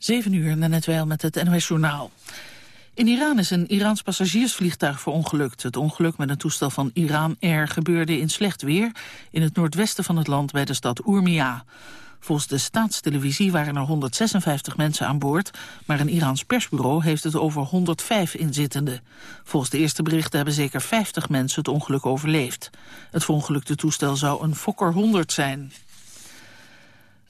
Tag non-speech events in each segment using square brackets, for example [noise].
7 uur, net wel met het NOS Journaal. In Iran is een Iraans passagiersvliegtuig verongelukt. Het ongeluk met een toestel van Iran Air gebeurde in slecht weer... in het noordwesten van het land bij de stad Urmia. Volgens de staatstelevisie waren er 156 mensen aan boord... maar een Iraans persbureau heeft het over 105 inzittenden. Volgens de eerste berichten hebben zeker 50 mensen het ongeluk overleefd. Het verongelukte toestel zou een Fokker 100 zijn.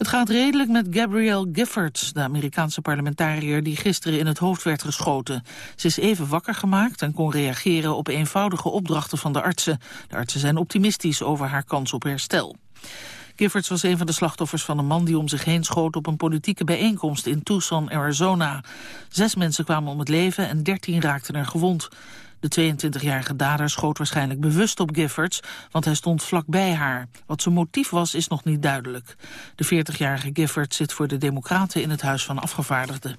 Het gaat redelijk met Gabrielle Giffords, de Amerikaanse parlementariër die gisteren in het hoofd werd geschoten. Ze is even wakker gemaakt en kon reageren op eenvoudige opdrachten van de artsen. De artsen zijn optimistisch over haar kans op herstel. Giffords was een van de slachtoffers van een man die om zich heen schoot op een politieke bijeenkomst in Tucson, Arizona. Zes mensen kwamen om het leven en dertien raakten er gewond. De 22-jarige dader schoot waarschijnlijk bewust op Giffords, want hij stond vlakbij haar. Wat zijn motief was, is nog niet duidelijk. De 40-jarige Giffords zit voor de Democraten in het Huis van Afgevaardigden.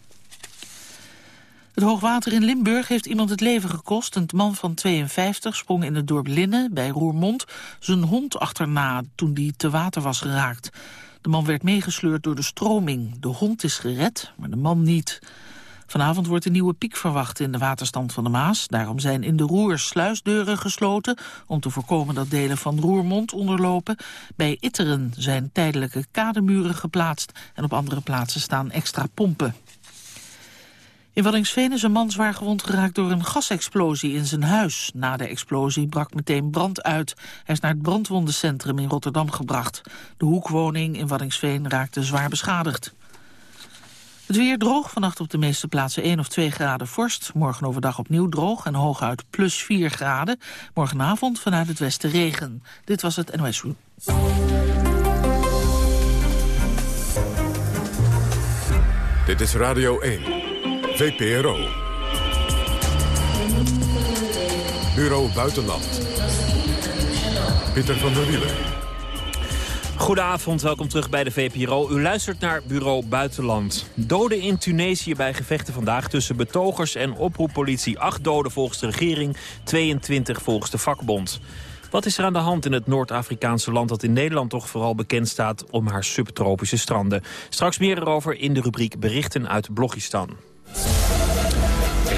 Het hoogwater in Limburg heeft iemand het leven gekost. Een man van 52 sprong in het dorp Linnen bij Roermond zijn hond achterna toen die te water was geraakt. De man werd meegesleurd door de stroming. De hond is gered, maar de man niet. Vanavond wordt een nieuwe piek verwacht in de waterstand van de Maas. Daarom zijn in de Roer sluisdeuren gesloten... om te voorkomen dat delen van Roermond onderlopen. Bij Itteren zijn tijdelijke kademuren geplaatst... en op andere plaatsen staan extra pompen. In Waddingsveen is een man zwaar gewond geraakt door een gasexplosie in zijn huis. Na de explosie brak meteen brand uit. Hij is naar het brandwondencentrum in Rotterdam gebracht. De hoekwoning in Waddingsveen raakte zwaar beschadigd. Het weer droog, vannacht op de meeste plaatsen 1 of 2 graden vorst. Morgen overdag opnieuw droog en hooguit plus 4 graden. Morgenavond vanuit het westen regen. Dit was het NOS Dit is Radio 1, VPRO. Bureau Buitenland. Pieter van der Wielen. Goedenavond, welkom terug bij de VPRO. U luistert naar Bureau Buitenland. Doden in Tunesië bij gevechten vandaag tussen betogers en oproeppolitie. Acht doden volgens de regering, 22 volgens de vakbond. Wat is er aan de hand in het Noord-Afrikaanse land... dat in Nederland toch vooral bekend staat om haar subtropische stranden? Straks meer erover in de rubriek Berichten uit Blogistan.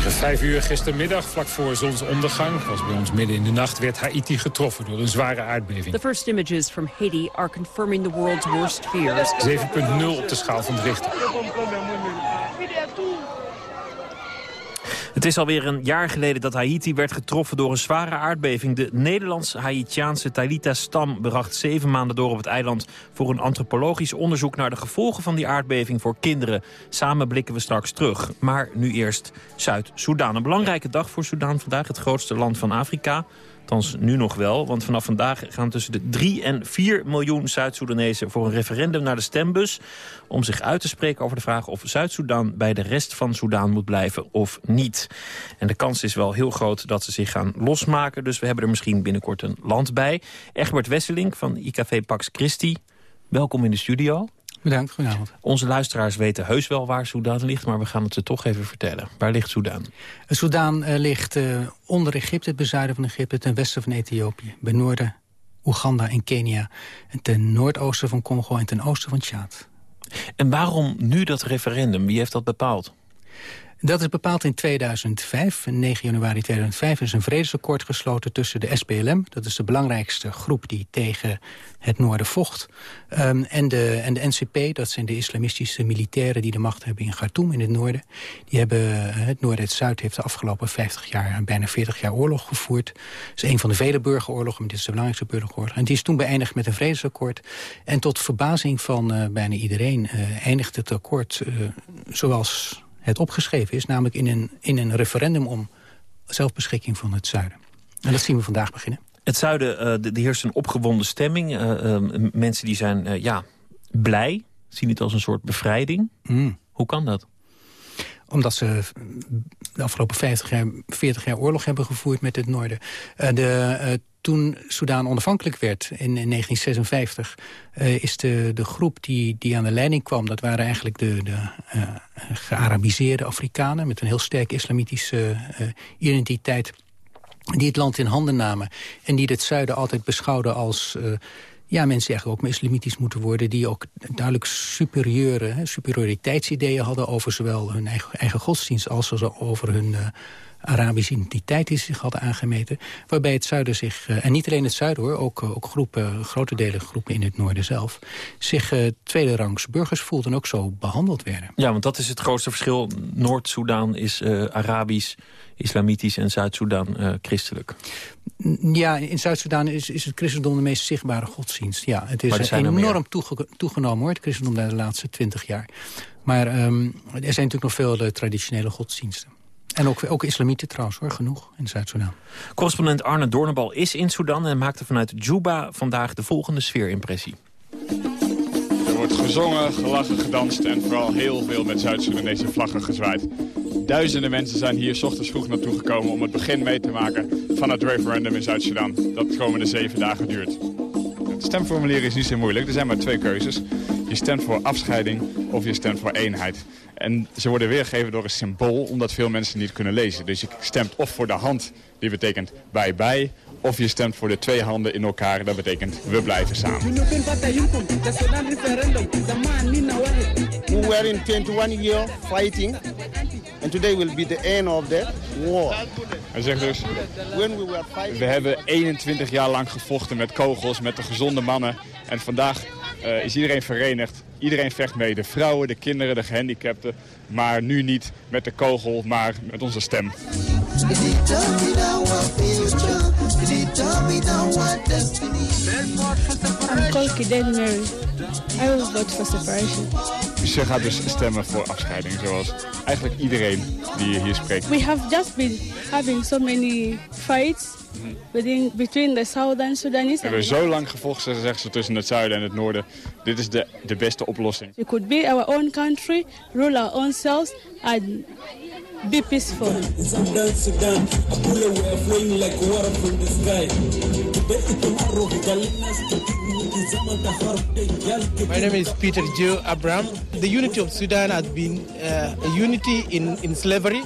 Tegen vijf uur gistermiddag, vlak voor zonsondergang, was bij ons midden in de nacht, werd Haiti getroffen door een zware aardbeving. The first images from Haiti are confirming the world's worst fears. 7.0 op de schaal van de Richter. Het is alweer een jaar geleden dat Haiti werd getroffen door een zware aardbeving. De Nederlands-Haitiaanse Talita-stam bracht zeven maanden door op het eiland... voor een antropologisch onderzoek naar de gevolgen van die aardbeving voor kinderen. Samen blikken we straks terug. Maar nu eerst Zuid-Soedan. Een belangrijke dag voor Soedan vandaag, het grootste land van Afrika. Althans, nu nog wel, want vanaf vandaag gaan tussen de 3 en 4 miljoen Zuid-Soedanezen... voor een referendum naar de stembus om zich uit te spreken over de vraag... of Zuid-Soedan bij de rest van Soedan moet blijven of niet. En de kans is wel heel groot dat ze zich gaan losmaken... dus we hebben er misschien binnenkort een land bij. Egbert Wesseling van IKV Pax Christi, welkom in de studio. Bedankt, goedenavond. Onze luisteraars weten heus wel waar Soedan ligt... maar we gaan het ze toch even vertellen. Waar ligt Soedan? Soedan uh, ligt uh, onder Egypte, ten zuiden van Egypte... ten westen van Ethiopië, bij noorden Oeganda en Kenia... en ten noordoosten van Congo en ten oosten van Tjaad. En waarom nu dat referendum? Wie heeft dat bepaald? Dat is bepaald in 2005. 9 januari 2005 is een vredesakkoord gesloten tussen de SPLM... dat is de belangrijkste groep die tegen het noorden vocht... Um, en, de, en de NCP, dat zijn de islamistische militairen... die de macht hebben in Khartoum in het noorden. Die hebben, eh, het noorden en het zuid heeft de afgelopen 50 jaar... bijna 40 jaar oorlog gevoerd. Het is een van de vele burgeroorlogen, maar dit is de belangrijkste burgeroorlog. En die is toen beëindigd met een vredesakkoord. En tot verbazing van uh, bijna iedereen eindigt het akkoord... zoals het opgeschreven is. Namelijk in een, in een referendum om zelfbeschikking van het zuiden. En dat zien we vandaag beginnen. Het zuiden, uh, de, heerst een opgewonden stemming. Uh, uh, mensen die zijn ja, blij, zien het als een soort bevrijding. Mm. Hoe kan dat? Omdat ze de afgelopen 50 jaar, 40 jaar oorlog hebben gevoerd met het noorden. de toen Soudaan onafhankelijk werd in, in 1956... Uh, is de, de groep die, die aan de leiding kwam... dat waren eigenlijk de, de uh, gearabiseerde Afrikanen... met een heel sterk islamitische uh, identiteit... die het land in handen namen. En die het zuiden altijd beschouwden als ja, mensen die eigenlijk ook islamitisch moeten worden... die ook duidelijk superieure, hè, superioriteidsideeën hadden... over zowel hun eigen, eigen godsdienst als over hun Arabische identiteit die ze zich hadden aangemeten. Waarbij het zuiden zich, uh, en niet alleen het zuiden hoor... ook, ook groepen, grote delen groepen in het noorden zelf... zich uh, tweede rangs burgers voelden en ook zo behandeld werden. Ja, want dat is het grootste verschil. Noord-Soedan is Arabisch islamitisch en Zuid-Soedan christelijk. Ja, in Zuid-Soedan is, is het christendom de meest zichtbare godsdienst. Ja, het is enorm toege, toegenomen hoor, het christendom de laatste twintig jaar. Maar um, er zijn natuurlijk nog veel traditionele godsdiensten. En ook, ook islamieten trouwens, hoor, genoeg in Zuid-Soedan. Correspondent Arne Doornbal is in Soedan... en maakte vanuit Juba vandaag de volgende sfeerimpressie. Er wordt gezongen, gelachen, gedanst en vooral heel veel met Zuid-Soedanese vlaggen gezwaaid. Duizenden mensen zijn hier s ochtends vroeg naartoe gekomen om het begin mee te maken van het referendum in Zuid-Sudan. Dat de komende zeven dagen duurt. Het stemformulier is niet zo moeilijk. Er zijn maar twee keuzes. Je stemt voor afscheiding of je stemt voor eenheid. En ze worden weergegeven door een symbool, omdat veel mensen niet kunnen lezen. Dus je stemt of voor de hand, die betekent bij bij, of je stemt voor de twee handen in elkaar, dat betekent we blijven samen. We were in 21 years fighting and today will be the end of the war. Hij zegt dus, we hebben 21 jaar lang gevochten met kogels, met de gezonde mannen. En vandaag uh, is iedereen verenigd. Iedereen vecht mee. De vrouwen, de kinderen, de gehandicapten. Maar nu niet met de kogel, maar met onze stem. I'm Mary. I will vote for separation. Ze gaat dus stemmen voor afscheiding, zoals eigenlijk iedereen die hier spreekt. We have just been having so many fights between, between the southern Sudanese. We hebben zo lang gevochten, zeggen ze, tussen het zuiden en het noorden. Dit is de, de beste oplossing. We could be our own country, rule our own selves and be peaceful. My name is Peter Joe Abraham. The unity of Sudan has been uh, a unity in, in slavery.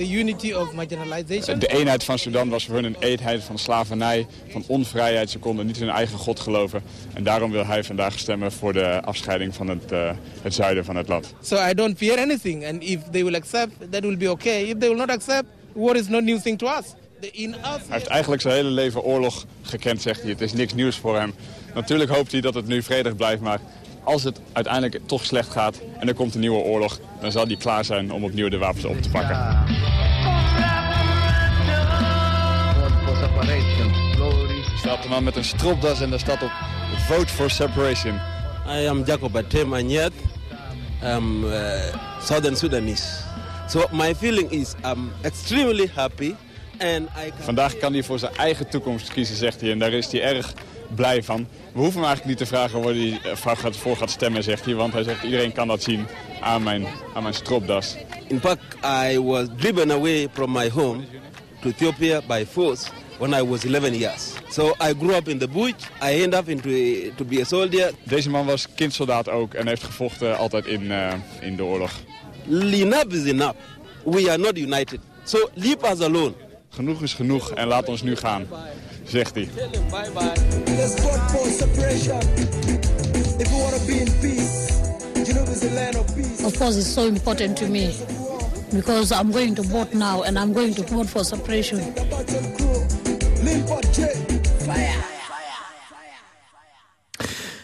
The unity of marginalization. De eenheid van Sudan was voor hun een eenheid van slavernij, van onvrijheid. Ze konden niet hun eigen god geloven. En daarom wil hij vandaag stemmen voor de afscheiding van het, uh, het zuiden van het land. So I don't fear anything. And if they will accept, that will be okay. If they will not accept, war is no new thing to us. Hij heeft eigenlijk zijn hele leven oorlog gekend, zegt hij. Het is niks nieuws voor hem. Natuurlijk hoopt hij dat het nu vredig blijft, maar als het uiteindelijk toch slecht gaat en er komt een nieuwe oorlog... dan zal hij klaar zijn om opnieuw de wapens op te pakken. Er staat een man met een stropdas en daar staat op Vote for Separation. I am Jacob Atem Anyet. I'm uh, Southern Sudanese. So my feeling is I'm extremely happy Vandaag kan hij voor zijn eigen toekomst kiezen, zegt hij. En daar is hij erg blij van. We hoeven hem eigenlijk niet te vragen waar hij eh, voor gaat stemmen, zegt hij. Want hij zegt iedereen kan dat zien aan mijn, aan mijn stropdas. In fact, I was driven away from my home to Ethiopia by force when I was 11 years. So I grew up in the bush. I ended up into a, to be a soldier. Deze man was kindsoldaat ook en heeft gevochten altijd in, uh, in de oorlog. Enough is enough. We are not united. So leave us alone. Genoeg is genoeg en laat ons nu gaan, zegt hij. Of course it's so important to me because I'm going to vote now and I'm going to vote for separation.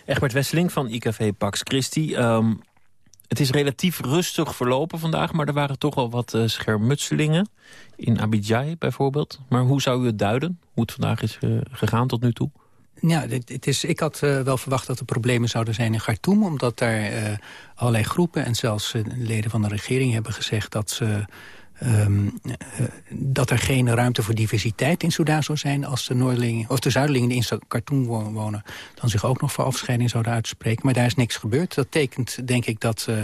Egbert Wesseling van IKV Pax Christi. Um, het is relatief rustig verlopen vandaag, maar er waren toch wel wat uh, schermutselingen. In Abidjan bijvoorbeeld. Maar hoe zou u het duiden? Hoe het vandaag is uh, gegaan tot nu toe? Ja, het is, ik had uh, wel verwacht dat er problemen zouden zijn in Khartoum... omdat daar allerlei groepen en zelfs leden van de regering hebben gezegd... dat ze Um, uh, dat er geen ruimte voor diversiteit in Soedan zou zijn... als de, Noordelingen, of de Zuidelingen die in Khartoum wonen... dan zich ook nog voor afscheiding zouden uitspreken. Maar daar is niks gebeurd. Dat tekent, denk ik, dat uh,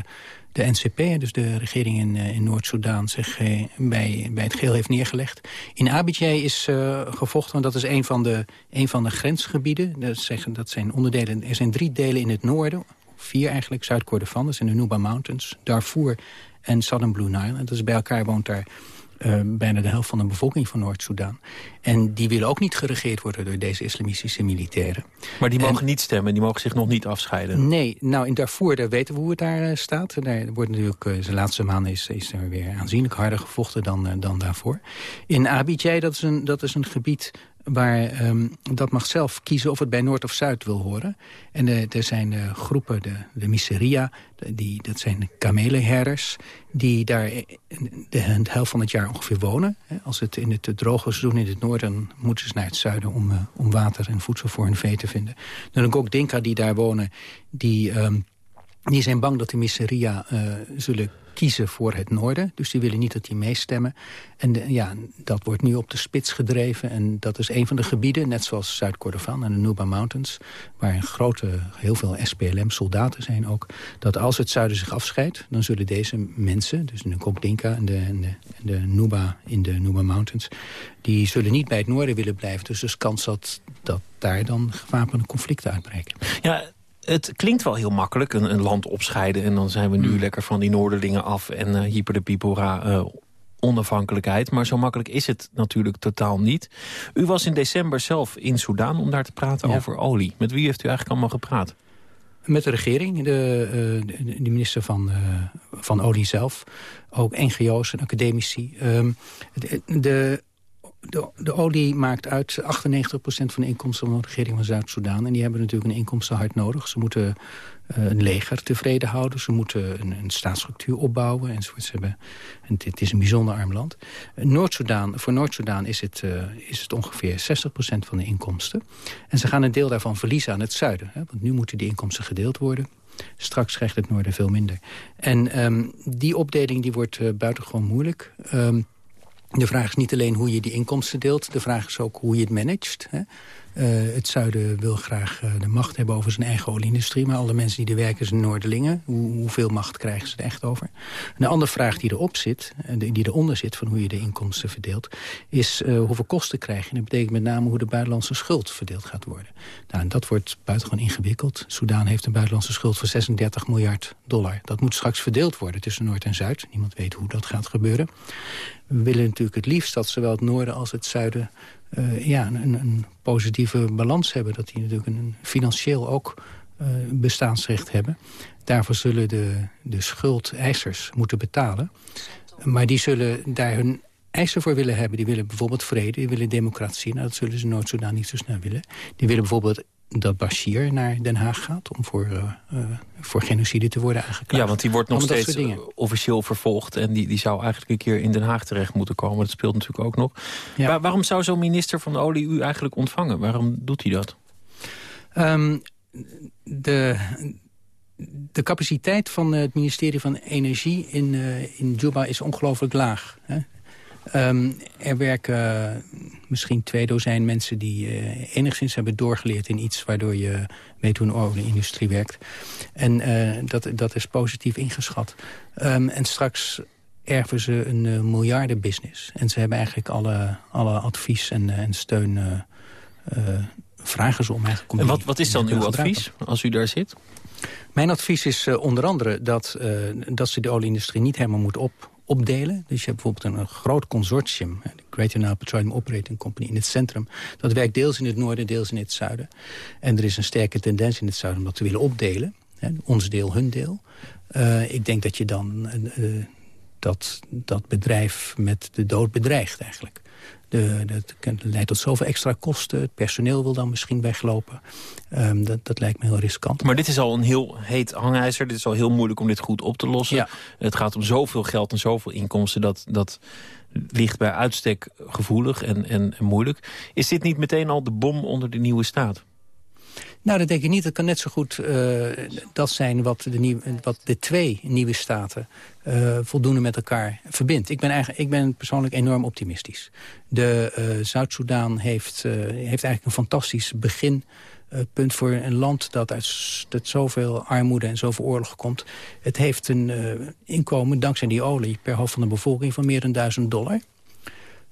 de NCP, dus de regering in, uh, in Noord-Soedan... zich bij, bij het geheel heeft neergelegd. In Abidjan is gevochten, want dat is een van de, een van de grensgebieden. Dat, zeggen, dat zijn onderdelen, er zijn drie delen in het noorden... Vier eigenlijk, Zuid-Kordofan, dat zijn de Nuba Mountains. Darfur en Southern Blue Nile. En dus bij elkaar woont daar uh, bijna de helft van de bevolking van Noord-Soedan. En die willen ook niet geregeerd worden door deze islamistische militairen. Maar die mogen niet stemmen, die mogen zich nog niet afscheiden? Nee, nou in Darfur, daar weten we hoe het daar uh, staat. Daar wordt natuurlijk, uh, de laatste maanden is, is er weer aanzienlijk harder gevochten dan, dan daarvoor. In Abidjan, dat is een, dat is een gebied waar um, dat mag zelf kiezen of het bij Noord of Zuid wil horen. En uh, er zijn uh, groepen, de, de Miseria, die, dat zijn kamelenherders... die daar de, helft van het jaar ongeveer wonen. Als het in het droge seizoen in het noorden... moeten ze naar het zuiden om, uh, om water en voedsel voor hun vee te vinden. Dan ook Dinka die daar wonen, die... Um, die zijn bang dat de Miseria zullen kiezen voor het noorden. Dus die willen niet dat die meestemmen. En ja, dat wordt nu op de spits gedreven. En dat is een van de gebieden, net zoals Zuid-Kordofan en de Nuba Mountains... waar een grote, heel veel SPLM-soldaten zijn ook... dat als het zuiden zich afscheidt, dan zullen deze mensen... dus de Kokdinka en de, en de, de Nuba in de Nuba Mountains... die zullen niet bij het noorden willen blijven. Dus er is kans dat, dat daar dan gewapende conflicten uitbreken. Ja, het klinkt wel heel makkelijk, een, een, land opscheiden... en dan zijn we nu hmm. lekker van die Noorderlingen af... en uh, hyper de pipora uh, onafhankelijkheid. Maar zo makkelijk is het natuurlijk totaal niet. U was in december zelf in Soedan om daar te praten over olie. Met wie heeft u eigenlijk allemaal gepraat? Met de regering, de, uh, de, de minister van, uh, van olie zelf. Ook NGO's en academici. Um, de, de de, de, olie maakt uit 98% van de inkomsten van de regering van Zuid-Soedan. En die hebben natuurlijk een inkomstenhard nodig. Ze moeten uh, een leger tevreden houden. Ze moeten een, een staatsstructuur opbouwen. Enzovoort. Ze hebben, en dit is een bijzonder arm land. Uh, Noord-Soedan, voor Noord-Soedan is, het, uh, is het ongeveer 60% van de inkomsten. En ze gaan een deel daarvan verliezen aan het zuiden. Hè, want nu moeten die inkomsten gedeeld worden. Straks krijgt het noorden veel minder. En um, die opdeling die wordt buitengewoon moeilijk... Um, de vraag is niet alleen hoe je die inkomsten deelt. De vraag is ook hoe je het managt. Hè. Uh, het zuiden wil graag uh, de macht hebben over zijn eigen olieindustrie. Maar alle mensen die er werken zijn Noorderlingen. Hoe, hoeveel macht krijgen ze er echt over? Een andere vraag die erop zit, uh, die eronder zit... van hoe je de inkomsten verdeelt... is hoeveel kosten krijg je. En dat betekent met name hoe de buitenlandse schuld verdeeld gaat worden. Nou, en dat wordt buitengewoon ingewikkeld. Soudaan heeft een buitenlandse schuld van 36 miljard dollar. Dat moet straks verdeeld worden tussen Noord en Zuid. Niemand weet hoe dat gaat gebeuren. We willen natuurlijk het liefst dat zowel het noorden als het zuiden... Uh, ja, een, een, positieve balans hebben. Dat die natuurlijk een, financieel ook uh, bestaansrecht hebben. Daarvoor zullen de, de schuldeisers moeten betalen. Maar die zullen daar hun eisen voor willen hebben. Die willen bijvoorbeeld vrede, die willen democratie. Nou, dat zullen ze Noord-Soedan niet zo snel willen. Die willen bijvoorbeeld dat Bashir naar Den Haag gaat... om voor, uh, uh, voor genocide te worden aangeklaagd. Ja, want die wordt nog steeds officieel vervolgd... en die, die zou eigenlijk een keer in Den Haag terecht moeten komen. Dat speelt natuurlijk ook nog. Ja. Waar, waarom zou zo'n minister van Olie u eigenlijk ontvangen? Waarom doet hij dat? Um, de, de capaciteit van het ministerie van Energie in, uh, in Juba is ongelooflijk laag. Hè? Um, er werken misschien twee dozijn mensen die uh, enigszins hebben doorgeleerd in iets... waardoor je weet hoe een olieindustrie werkt. En uh, dat, dat is positief ingeschat. Um, en straks erven ze een uh, miljardenbusiness. En ze hebben eigenlijk alle, alle advies en, en steun... vragen ze om eigenlijk... Om en wat, wat is dan uw advies als u daar zit? Mijn advies is onder andere dat, dat ze de olieindustrie niet helemaal moet op opdelen. Dus je hebt bijvoorbeeld een, groot consortium, de Greater Nile Petroleum Operating Company in het centrum. Dat werkt deels in het noorden, deels in het zuiden. En er is een sterke tendens in het zuiden om dat te willen opdelen. Hè, ons deel, hun deel. Uh, ik denk dat je dan uh, dat, dat bedrijf met de dood bedreigt eigenlijk. De, dat leidt tot zoveel extra kosten. Het personeel wil dan misschien weglopen. Um, dat, dat lijkt me heel riskant. Maar dit is al een heel heet hangijzer. Dit is al heel moeilijk om dit goed op te lossen. Ja. Het gaat om zoveel geld en zoveel inkomsten... dat, dat ligt bij uitstek gevoelig en, en, en moeilijk. Is dit niet meteen al de bom onder de nieuwe staat? Nou, dat denk ik niet. Het kan net zo goed uh, dat zijn wat de, wat de twee nieuwe staten uh, voldoende met elkaar verbindt. Ik ben, eigenlijk, ik ben persoonlijk enorm optimistisch. De uh, Zuid-Soedan heeft, heeft eigenlijk een fantastisch begin punt voor een land dat uit, uit zoveel armoede en zoveel oorlog komt. Het heeft een inkomen, dankzij die olie, per hoofd van de bevolking van meer dan 1000 dollar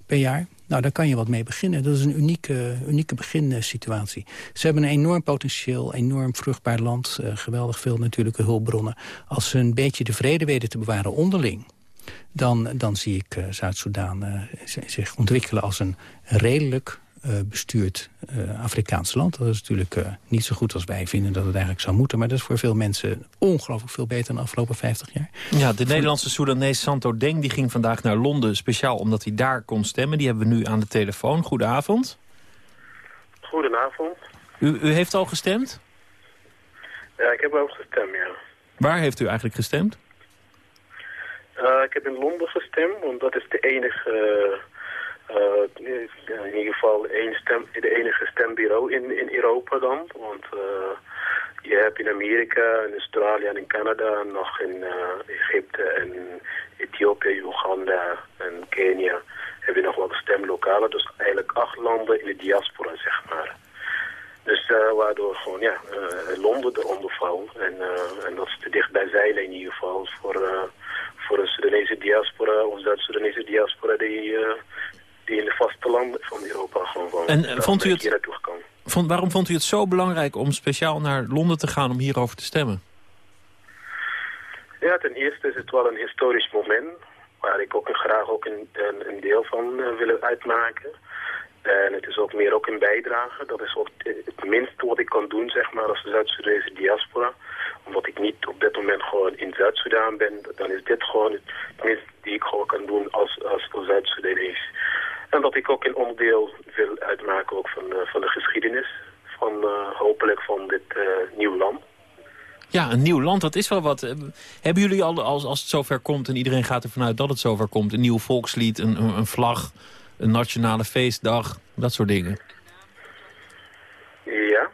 per jaar. Nou, daar kan je wat mee beginnen. Dat is een unieke, unieke beginsituatie. Ze hebben een enorm potentieel, enorm vruchtbaar land. Uh, geweldig veel natuurlijke hulpbronnen. Als ze een beetje de vrede weten te bewaren onderling... dan, dan zie ik uh, Zuid-Soedan uh, zich ontwikkelen als een redelijk bestuurd Afrikaans land. Dat is natuurlijk niet zo goed als wij vinden dat het eigenlijk zou moeten. Maar dat is voor veel mensen ongelooflijk veel beter dan de afgelopen 50 jaar. Ja, de Nederlandse Soedanees Santo Deng die ging vandaag naar Londen... speciaal omdat hij daar kon stemmen. Die hebben we nu aan de telefoon. Goedenavond. Goedenavond. U, u heeft al gestemd? Ja, ik heb ook gestemd, ja. Waar heeft u eigenlijk gestemd? Uh, ik heb in Londen gestemd, want dat is de enige, uh, in ieder geval één stem, de enige stembureau in, in Europa dan. Want uh, je hebt in Amerika, in Australië en in Canada, nog in Egypte en Ethiopië, Oeganda en Kenia heb je nog wel stemlokalen. Dus eigenlijk acht landen in de diaspora, zeg maar. Dus waardoor gewoon, ja, uh, Londen eronder valt. En, uh, en dat is te dicht bij zeilen in ieder geval voor, voor een Sudanese diaspora of Zuid-Sudanese diaspora die, die in de vaste landen van Europa gewoon. En vond u het, vond, waarom vond u het zo belangrijk om speciaal naar Londen te gaan om hierover te stemmen? Ja, ten eerste is het wel een historisch moment waar ik ook graag ook een, een, deel van uh, wil uitmaken. En het is ook meer ook een bijdrage. Dat is ook het minste wat ik kan doen, zeg maar, als Zuid-Soedanese diaspora. Omdat ik niet op dit moment gewoon in Zuid-Soedan ben, dan is dit gewoon het minste die ik gewoon kan doen als, als, als Zuid-Soedanees. En dat ik ook een onderdeel wil uitmaken ook van, uh, van de geschiedenis. Van uh, hopelijk van dit uh, nieuw land. Ja, een nieuw land, dat is wel wat. Hebben jullie al, als, als het zover komt en iedereen gaat ervan uit dat het zover komt... een nieuw volkslied, een, een vlag, een nationale feestdag, dat soort dingen? Ja.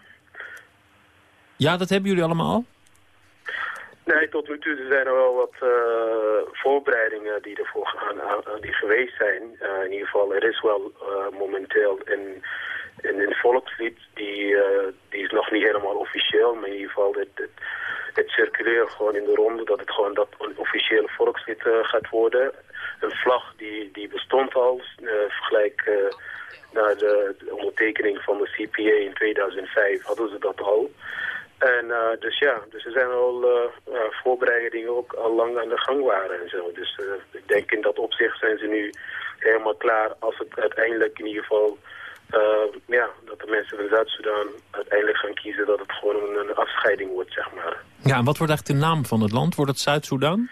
Ja, dat hebben jullie allemaal al? Nee, tot nu toe zijn er wel wat uh, voorbereidingen die ervoor gaan, die geweest zijn. Uh, in ieder geval, er is wel momenteel een, een, volkslied, die, die is nog niet helemaal officieel, maar in ieder geval het, het, het circuleert gewoon in de ronde dat het gewoon dat een officiële volkslied gaat worden. Een vlag die, die bestond al, vergelijk naar de, de ondertekening van de CPA in 2005 hadden ze dat al. En uh, dus ja, dus er zijn al uh, voorbereidingen ook al lang aan de gang waren en zo. Dus ik denk in dat opzicht zijn ze nu helemaal klaar als het uiteindelijk in ieder geval... ja, dat de mensen van Zuid-Soedan uiteindelijk gaan kiezen dat het gewoon een, een, afscheiding wordt, zeg maar. Ja, en wat wordt eigenlijk de naam van het land? Wordt het Zuid-Soedan?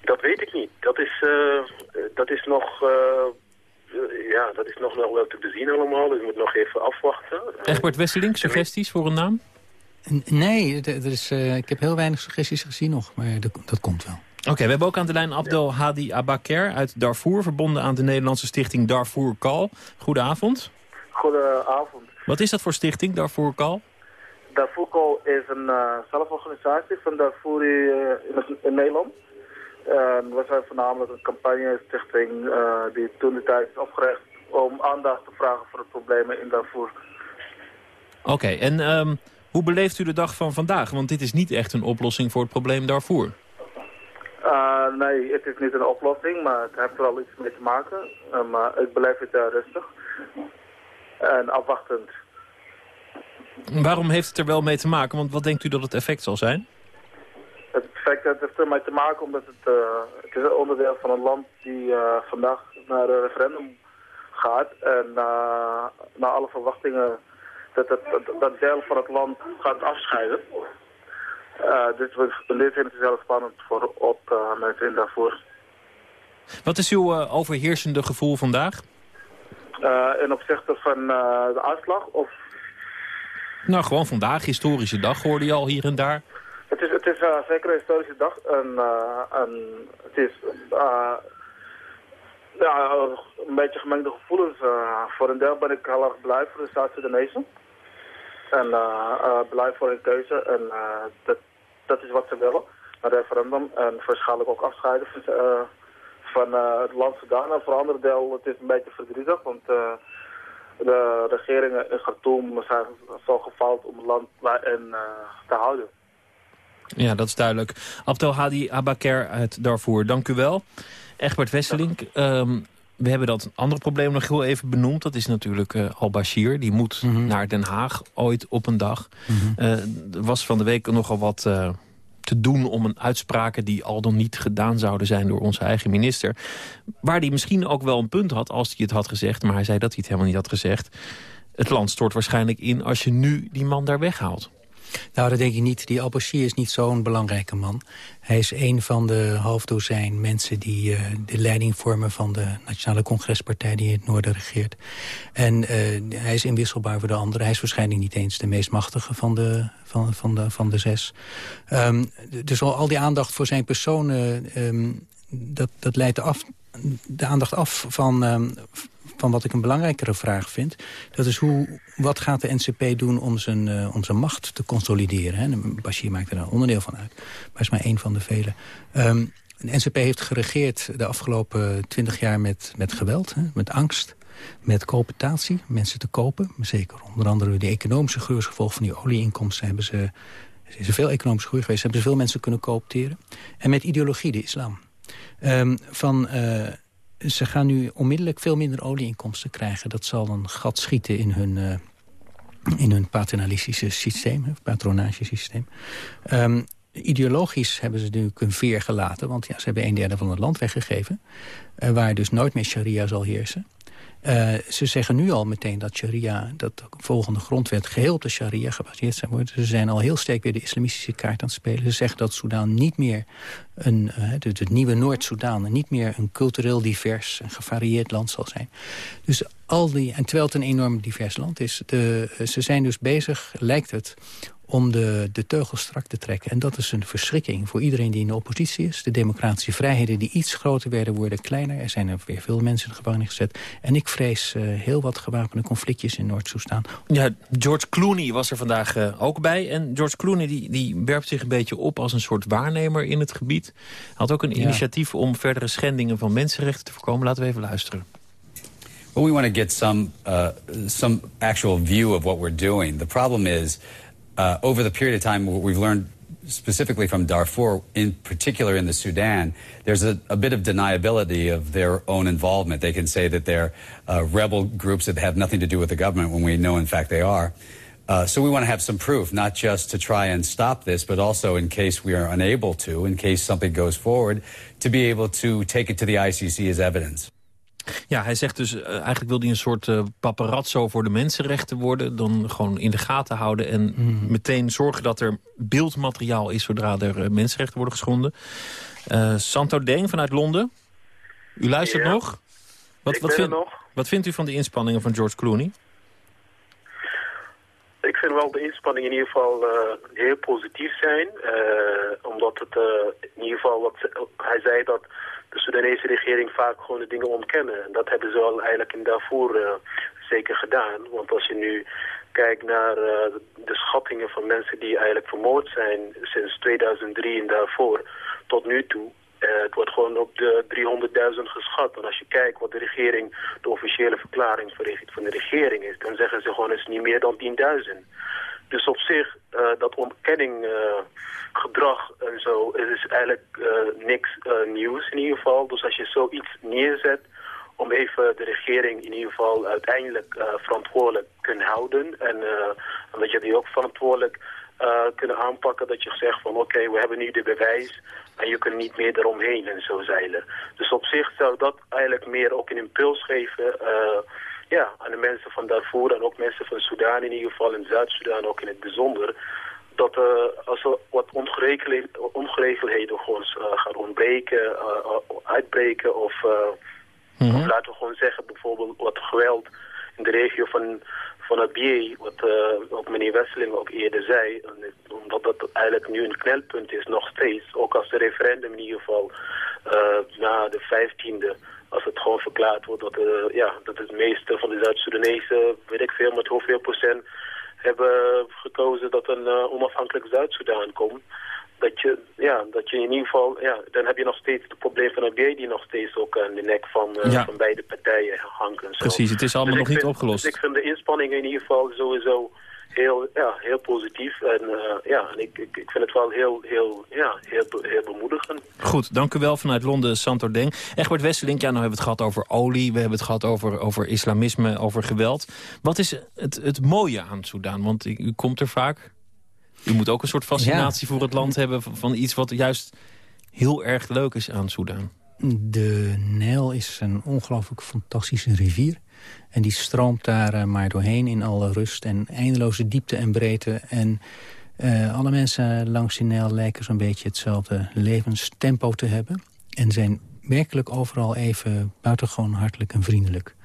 Dat weet ik niet. Dat is, dat is nog ja, dat is nog wel te bezien allemaal. Dus we moeten nog even afwachten. Egbert Wesseling, suggesties voor een naam? Nee, er is, uh, ik heb heel weinig suggesties gezien nog, maar dat, dat komt wel. Oké, we hebben ook aan de lijn Abdel Hadi Abaker uit Darfur... verbonden aan de Nederlandse stichting Darfur Kal. Goedenavond. Goedenavond. Wat is dat voor stichting, Darfur Kal? Darfur Kal is een uh, zelforganisatie van Darfur uh, in, in Nederland. En we zijn voornamelijk een campagne-stichting uh, die toen de tijd is opgericht om aandacht te vragen voor de problemen in Darfur. Oké, en um, hoe beleeft u de dag van vandaag? Want dit is niet echt een oplossing voor het probleem Darfur. Uh, nee, het is niet een oplossing, maar het heeft er wel iets mee te maken. Uh, maar ik beleef het uh, rustig en afwachtend. Waarom heeft het er wel mee te maken? Want wat denkt u dat het effect zal zijn? Het effect heeft ermee te maken omdat het, uh, het is een onderdeel van een land die uh, vandaag naar een referendum gaat. En uh, naar alle verwachtingen dat, het, dat, dat deel van het land gaat afscheiden. dus in dit vind ik heel spannend voor op mensen in daarvoor. Wat is uw overheersende gevoel vandaag? in opzichte van de uitslag of... Nou, gewoon vandaag, historische dag, hoorde je al hier en daar. Het is, uh, zeker een historische dag en, uh, en het is uh, ja, een beetje gemengde gevoelens. voor een deel ben ik heel erg blij voor de Zuid-Sudanezen en blij voor hun keuze en dat, dat is wat ze willen, een referendum en waarschijnlijk ook afscheiden van, van het land Sudan. En voor een ander deel het is een beetje verdrietig, want de regeringen in Khartoum zijn zo gefaald om het land waarin te houden. Ja, dat is duidelijk. Abdelhadi Abaker uit Darfur, dank u wel. Egbert Wesseling, um, we hebben dat andere probleem nog heel even benoemd. Dat is natuurlijk uh, al-Bashir. Die moet mm -hmm. naar Den Haag ooit op een dag. Mm -hmm. uh, er was van de week nogal wat uh, te doen om een uitspraken die al dan niet gedaan zouden zijn door onze eigen minister. Waar hij misschien ook wel een punt had als hij het had gezegd, maar hij zei dat hij het helemaal niet had gezegd. Het land stort waarschijnlijk in als je nu die man daar weghaalt. Nou, dat denk ik niet. Die Al-Bashir is niet zo'n belangrijke man. Hij is een van de half dozijn mensen die uh, de leiding vormen... van de Nationale Congrespartij die in het noorden regeert. En uh, hij is inwisselbaar voor de anderen. Hij is waarschijnlijk niet eens de meest machtige van de, van, van de, van de zes. Um, dus al, al die aandacht voor zijn persoon... Uh, um, dat, dat leidt af, de aandacht af van, um, van wat ik een belangrijkere vraag vind. Dat is hoe, wat gaat de NCP doen om zijn, uh, om zijn macht te consolideren? Hè? Bashir maakt er een onderdeel van uit. Maar is maar één van de vele. Um, de NCP heeft geregeerd de afgelopen twintig jaar met, met geweld, hè? met angst met cooptatie, mensen te kopen. Zeker onder andere de economische als gevolg van die olieinkomsten hebben ze... Is er veel economische groei geweest, hebben ze veel mensen kunnen coopteren. En met ideologie, de islam. Um, van... Uh, ze gaan nu onmiddellijk veel minder olieinkomsten krijgen. Dat zal een gat schieten in hun, uh, in hun paternalistische systeem, patronagesysteem. Um, ideologisch hebben ze natuurlijk een veer gelaten... want ja, ze hebben een derde van het land weggegeven... Uh, waar dus nooit meer sharia zal heersen. Uh, ze zeggen nu al meteen dat sharia, dat de volgende grondwet geheel op de sharia gebaseerd zijn worden. Ze zijn al heel sterk weer de islamistische kaart aan het spelen. Ze zeggen dat Soedan niet meer een, het, het nieuwe Noord-Soedan, niet meer een cultureel divers en gevarieerd land zal zijn. Dus al die, en terwijl het een enorm divers land is, de, ze zijn dus bezig, lijkt het, om de, de teugels strak te trekken. En dat is een verschrikking voor iedereen die in de oppositie is. De democratische vrijheden die iets groter werden, worden kleiner. Er zijn er weer veel mensen in de gevangenis gezet. En ik vrees uh, heel wat gewapende conflictjes in Noord-Soedan. Ja, George Clooney was er vandaag uh, ook bij. En George Clooney die, die werpt zich een beetje op als een soort waarnemer in het gebied. Hij had ook een ja. initiatief om verdere schendingen van mensenrechten te voorkomen. Laten we even luisteren. Well, we want to get some, uh, some actual view of what we're doing. The problem is... Uh, over the period of time, what we've learned specifically from Darfur, in particular in the Sudan, there's a, a, bit of deniability of their own involvement. They can say that they're uh, rebel groups that have nothing to do with the government when we know, in fact, they are. Uh, so we want to have some proof, not just to try and stop this, but also in case we are unable to, in case something goes forward, to be able to take it to the ICC as evidence. Ja, hij zegt dus, uh, eigenlijk wil hij een soort uh, paparazzo voor de mensenrechten worden. Dan gewoon in de gaten houden en mm. meteen zorgen dat er beeldmateriaal is... zodra er uh, mensenrechten worden geschonden. Santo Deng vanuit Londen, u luistert ja. nog? Wat, wat, vind, nog. wat vindt u van de inspanningen van George Clooney? Ik vind wel de inspanningen in ieder geval heel positief zijn. omdat het in ieder geval, wat, hij zei dat de Soedanese regering vaak gewoon de dingen ontkennen. En dat hebben ze al eigenlijk in Darfur uh, zeker gedaan. Want als je nu kijkt naar uh, de schattingen van mensen die eigenlijk vermoord zijn sinds 2003 in Darfur tot nu toe. Uh, het wordt gewoon op de 300.000 geschat. En als je kijkt wat de regering, de officiële verklaring van de regering is, dan zeggen ze gewoon het is niet meer dan 10.000. Dus op zich, uh, dat ontkenning uh, gedrag en zo, is eigenlijk uh, niks nieuws in ieder geval. Dus als je zoiets neerzet om even de regering in ieder geval uiteindelijk verantwoordelijk kunt houden. En, dat je die ook verantwoordelijk kunnen aanpakken. Dat je zegt van oké, we hebben nu de bewijs en je kunt niet meer eromheen en zo zeilen. Dus op zich zou dat eigenlijk meer ook een impuls geven ja, aan de mensen van Darfur en ook mensen van Sudan in ieder geval, in Zuid-Soedan ook in het bijzonder, dat uh, als er wat ongeregeldheden gewoon uh, gaan ontbreken, uh, uitbreken of, mm -hmm. of, laten we gewoon zeggen bijvoorbeeld wat geweld in de regio van, van Abiy, wat ook meneer Wesseling ook eerder zei, omdat dat eigenlijk nu een knelpunt is nog steeds, ook als de referendum in ieder geval na de 15e als het gewoon verklaard wordt dat, uh, ja, dat het meeste van de Zuid-Soedanese, weet ik veel, met hoeveel procent, hebben gekozen dat een uh, onafhankelijk Zuid-Soedan komt. Dat je, ja, dat je in ieder geval, ja, dan heb je nog steeds het probleem van ABA die nog steeds ook aan de nek van, uh, ja. van beide partijen hangt. En zo. Precies, het is allemaal dus nog niet opgelost. Dus ik vind de inspanningen in ieder geval sowieso heel, ja, heel positief. En, uh, ja, en ik, ik, ik vind het wel heel, heel, ja, heel, heel bemoedigend. Goed, dank u wel vanuit Londen, Santor Deng. Egbert Westerlink, ja, nou hebben we het gehad over olie. We hebben het gehad over, over islamisme, over geweld. Wat is het, het mooie aan Soedan? Want u, u komt er vaak. U moet ook een soort fascinatie voor het land hebben... van iets wat juist heel erg leuk is aan Soedan. De Nijl is een ongelooflijk fantastische rivier. En die stroomt daar uh, maar doorheen in alle rust en eindeloze diepte en breedte. En uh, alle mensen langs die Nijl lijken zo'n beetje hetzelfde levenstempo te hebben. En zijn werkelijk overal even buitengewoon hartelijk en vriendelijk.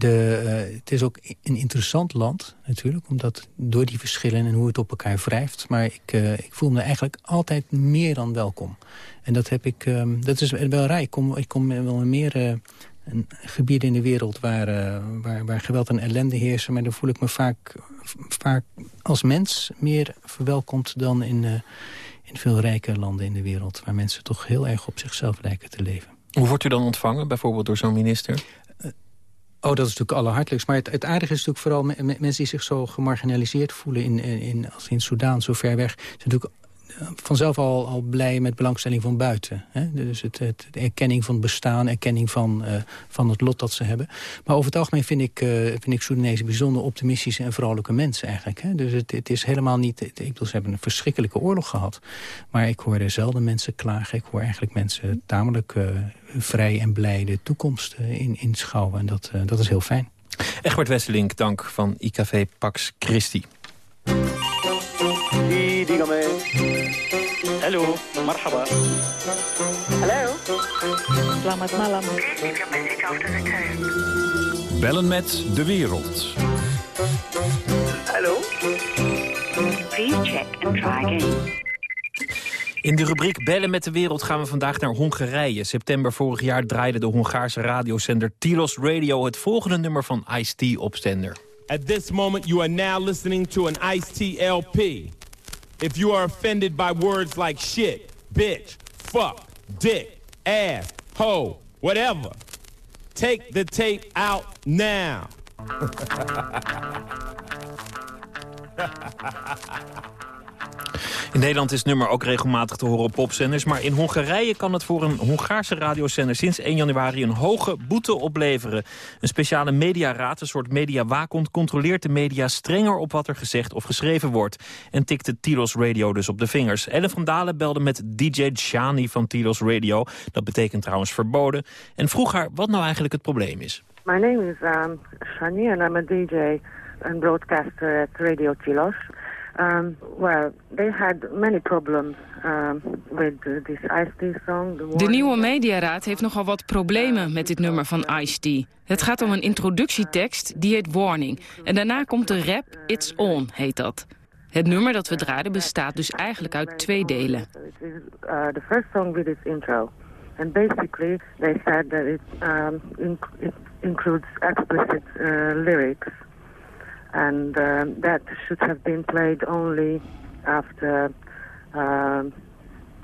De, uh, het is ook een interessant land natuurlijk, omdat door die verschillen en hoe het op elkaar wrijft. Maar ik, uh, ik voel me eigenlijk altijd meer dan welkom. En dat heb ik, um, dat is wel raar. Ik kom, wel meer uh, gebieden in de wereld waar, waar, waar geweld en ellende heersen. Maar dan voel ik me vaak, vaak als mens meer verwelkomd dan in, in veel rijke landen in de wereld. Waar mensen toch heel erg op zichzelf lijken te leven. Hoe wordt u dan ontvangen, bijvoorbeeld door zo'n minister? Oh, dat is natuurlijk allerhartelijkst. Maar het, aardige is natuurlijk vooral me, me, mensen die zich zo gemarginaliseerd voelen... in, in, als in Soudaan, zo ver weg. natuurlijk vanzelf al, al blij met belangstelling van buiten. Hè? Dus het, het, de erkenning van het bestaan, erkenning van, uh, van het lot dat ze hebben. Maar over het algemeen vind ik, uh, vind ik Soedanezen bijzonder optimistische en vrolijke mensen eigenlijk. Hè? Dus het, het is helemaal niet... Ik bedoel, ze hebben een verschrikkelijke oorlog gehad. Maar ik hoor er zelden mensen klagen. Ik hoor eigenlijk mensen tamelijk uh, vrij en blij de toekomst in, in schouwen. En dat, dat is heel fijn. Egbert Wesselink, dank van IKV Pax Christi. Hello, marhaba. Hallo. Selamat malam. Bellen met de wereld. Hallo. Please check and try again. In de rubriek Bellen met de Wereld gaan we vandaag naar Hongarije. September vorig jaar draaide de Hongaarse radiozender Tilos Radio... het volgende nummer van Ice-T op zender. At this moment you are now listening to an Ice-T LP. If you are offended by words like shit, bitch, fuck, dick, ass, hoe, whatever, take the tape out now. [laughs] In Nederland is het nummer ook regelmatig te horen op popzenders... maar in Hongarije kan het voor een Hongaarse radiozender... sinds 1 januari een hoge boete opleveren. Een speciale mediaraad, een soort mediawaakhond... controleert de media strenger op wat er gezegd of geschreven wordt... en tikt de Tilos Radio dus op de vingers. Ellen van Dalen belde met DJ Shani van Tilos Radio. Dat betekent trouwens verboden. En vroeg haar wat nou eigenlijk het probleem is. My name is um, Shani and I'm a DJ and broadcaster at Radio Tilos... Um, well, they had many problems um, with this Ice-T song. De nieuwe mediaraad heeft nogal wat problemen met dit nummer van Ice-T. Het gaat om een introductietekst, die heet Warning. En daarna komt de rap It's On, heet dat. Het nummer dat we draaien bestaat dus eigenlijk uit twee delen. Uh, the first song with its intro. And basically they said that it, um, it includes explicit uh, lyrics. And um, that should have been played only after uh,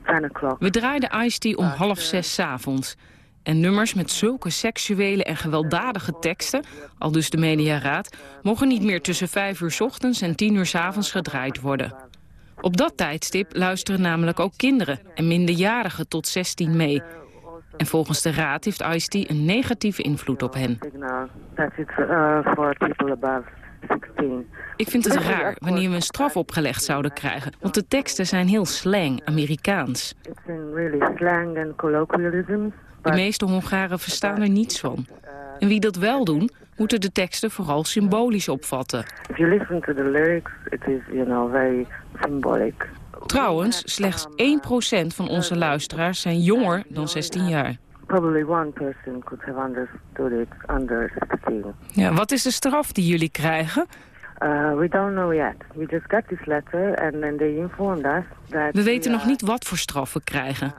10 o'clock. We draaiden Ice-T om half zes s avonds. En nummers met zulke seksuele en gewelddadige teksten, al dus de mediaraad, mogen niet meer tussen 5 uur s ochtends en 10 uur s avonds gedraaid worden. Op dat tijdstip luisteren namelijk ook kinderen en minderjarigen tot 16 mee. En volgens de raad heeft Ice-T een negatieve invloed op hen. Uh, ik vind het raar wanneer we een straf opgelegd zouden krijgen. Want de teksten zijn heel slang, Amerikaans. De meeste Hongaren verstaan er niets van. En wie dat wel doen, moeten de teksten vooral symbolisch opvatten. Trouwens, slechts 1% van onze luisteraars zijn jonger dan 16 jaar. Probably one person could have understood it under 16. Ja, wat is de straf die jullie krijgen? Uh, we don't know yet. We just got this letter and then they informed us that... We weten nog niet wat voor straf we krijgen.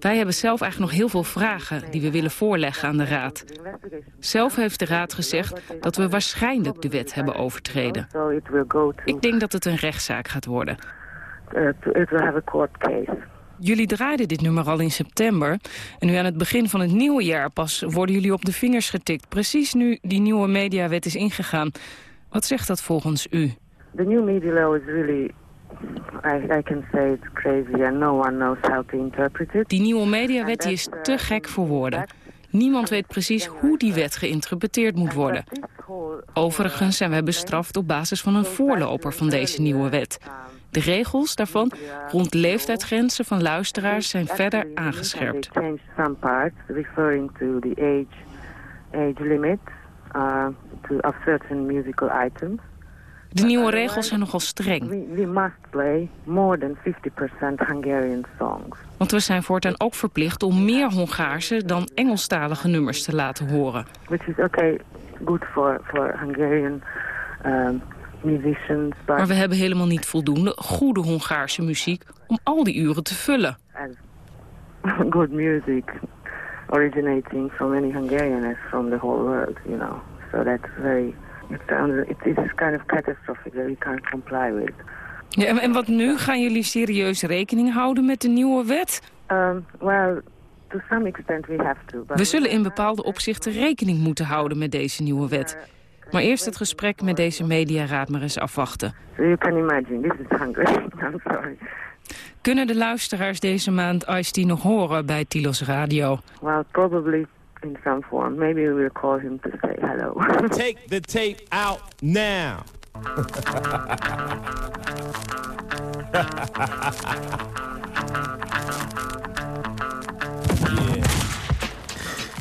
Wij hebben zelf eigenlijk nog heel veel vragen die we willen voorleggen aan de Raad. Zelf heeft de Raad gezegd dat we waarschijnlijk de wet hebben overtreden. Ik denk dat het een rechtszaak gaat worden. Uh, it will have a court case. Jullie draaiden dit nummer al in september. En nu aan het begin van het nieuwe jaar pas worden jullie op de vingers getikt. Precies nu die nieuwe mediawet is ingegaan. Wat zegt dat volgens u? The new media law is really I, I can say it's crazy and no one knows how to interpret it. Die nieuwe mediawet die is te gek voor woorden. Niemand weet precies hoe die wet geïnterpreteerd moet worden. Overigens zijn wij bestraft op basis van een voorloper van deze nieuwe wet. De regels daarvan rond leeftijdsgrenzen van luisteraars zijn verder aangescherpt. Uh. De nieuwe regels zijn nogal streng. We, we must play more than 50% Hungarian songs. Want we zijn voortaan ook verplicht om meer Hongaarse dan Engelstalige nummers te laten horen. Which is okay, good for, for Hungarian um, musicians. But Maar we hebben helemaal niet voldoende goede Hongaarse muziek om al die uren te vullen. [laughs] good music originating from any Hungarian as from the whole world, you know. So that's very, it's, under, it is kind of catastrophic that we can't comply with. Ja, en, en wat nu? Gaan jullie serieus rekening houden met de nieuwe wet? Um, well, to some extent we have to. But We zullen in bepaalde opzichten rekening moeten houden met deze nieuwe wet. Maar eerst het gesprek met deze mediaraad maar eens afwachten. You can imagine, this is Hungary. [laughs] I'm sorry. Kunnen de luisteraars deze maand Ice-T nog horen bij Tilos Radio? Well, probably in some form. Maybe we will call him to say hello. [laughs] Take the tape out now. [laughs]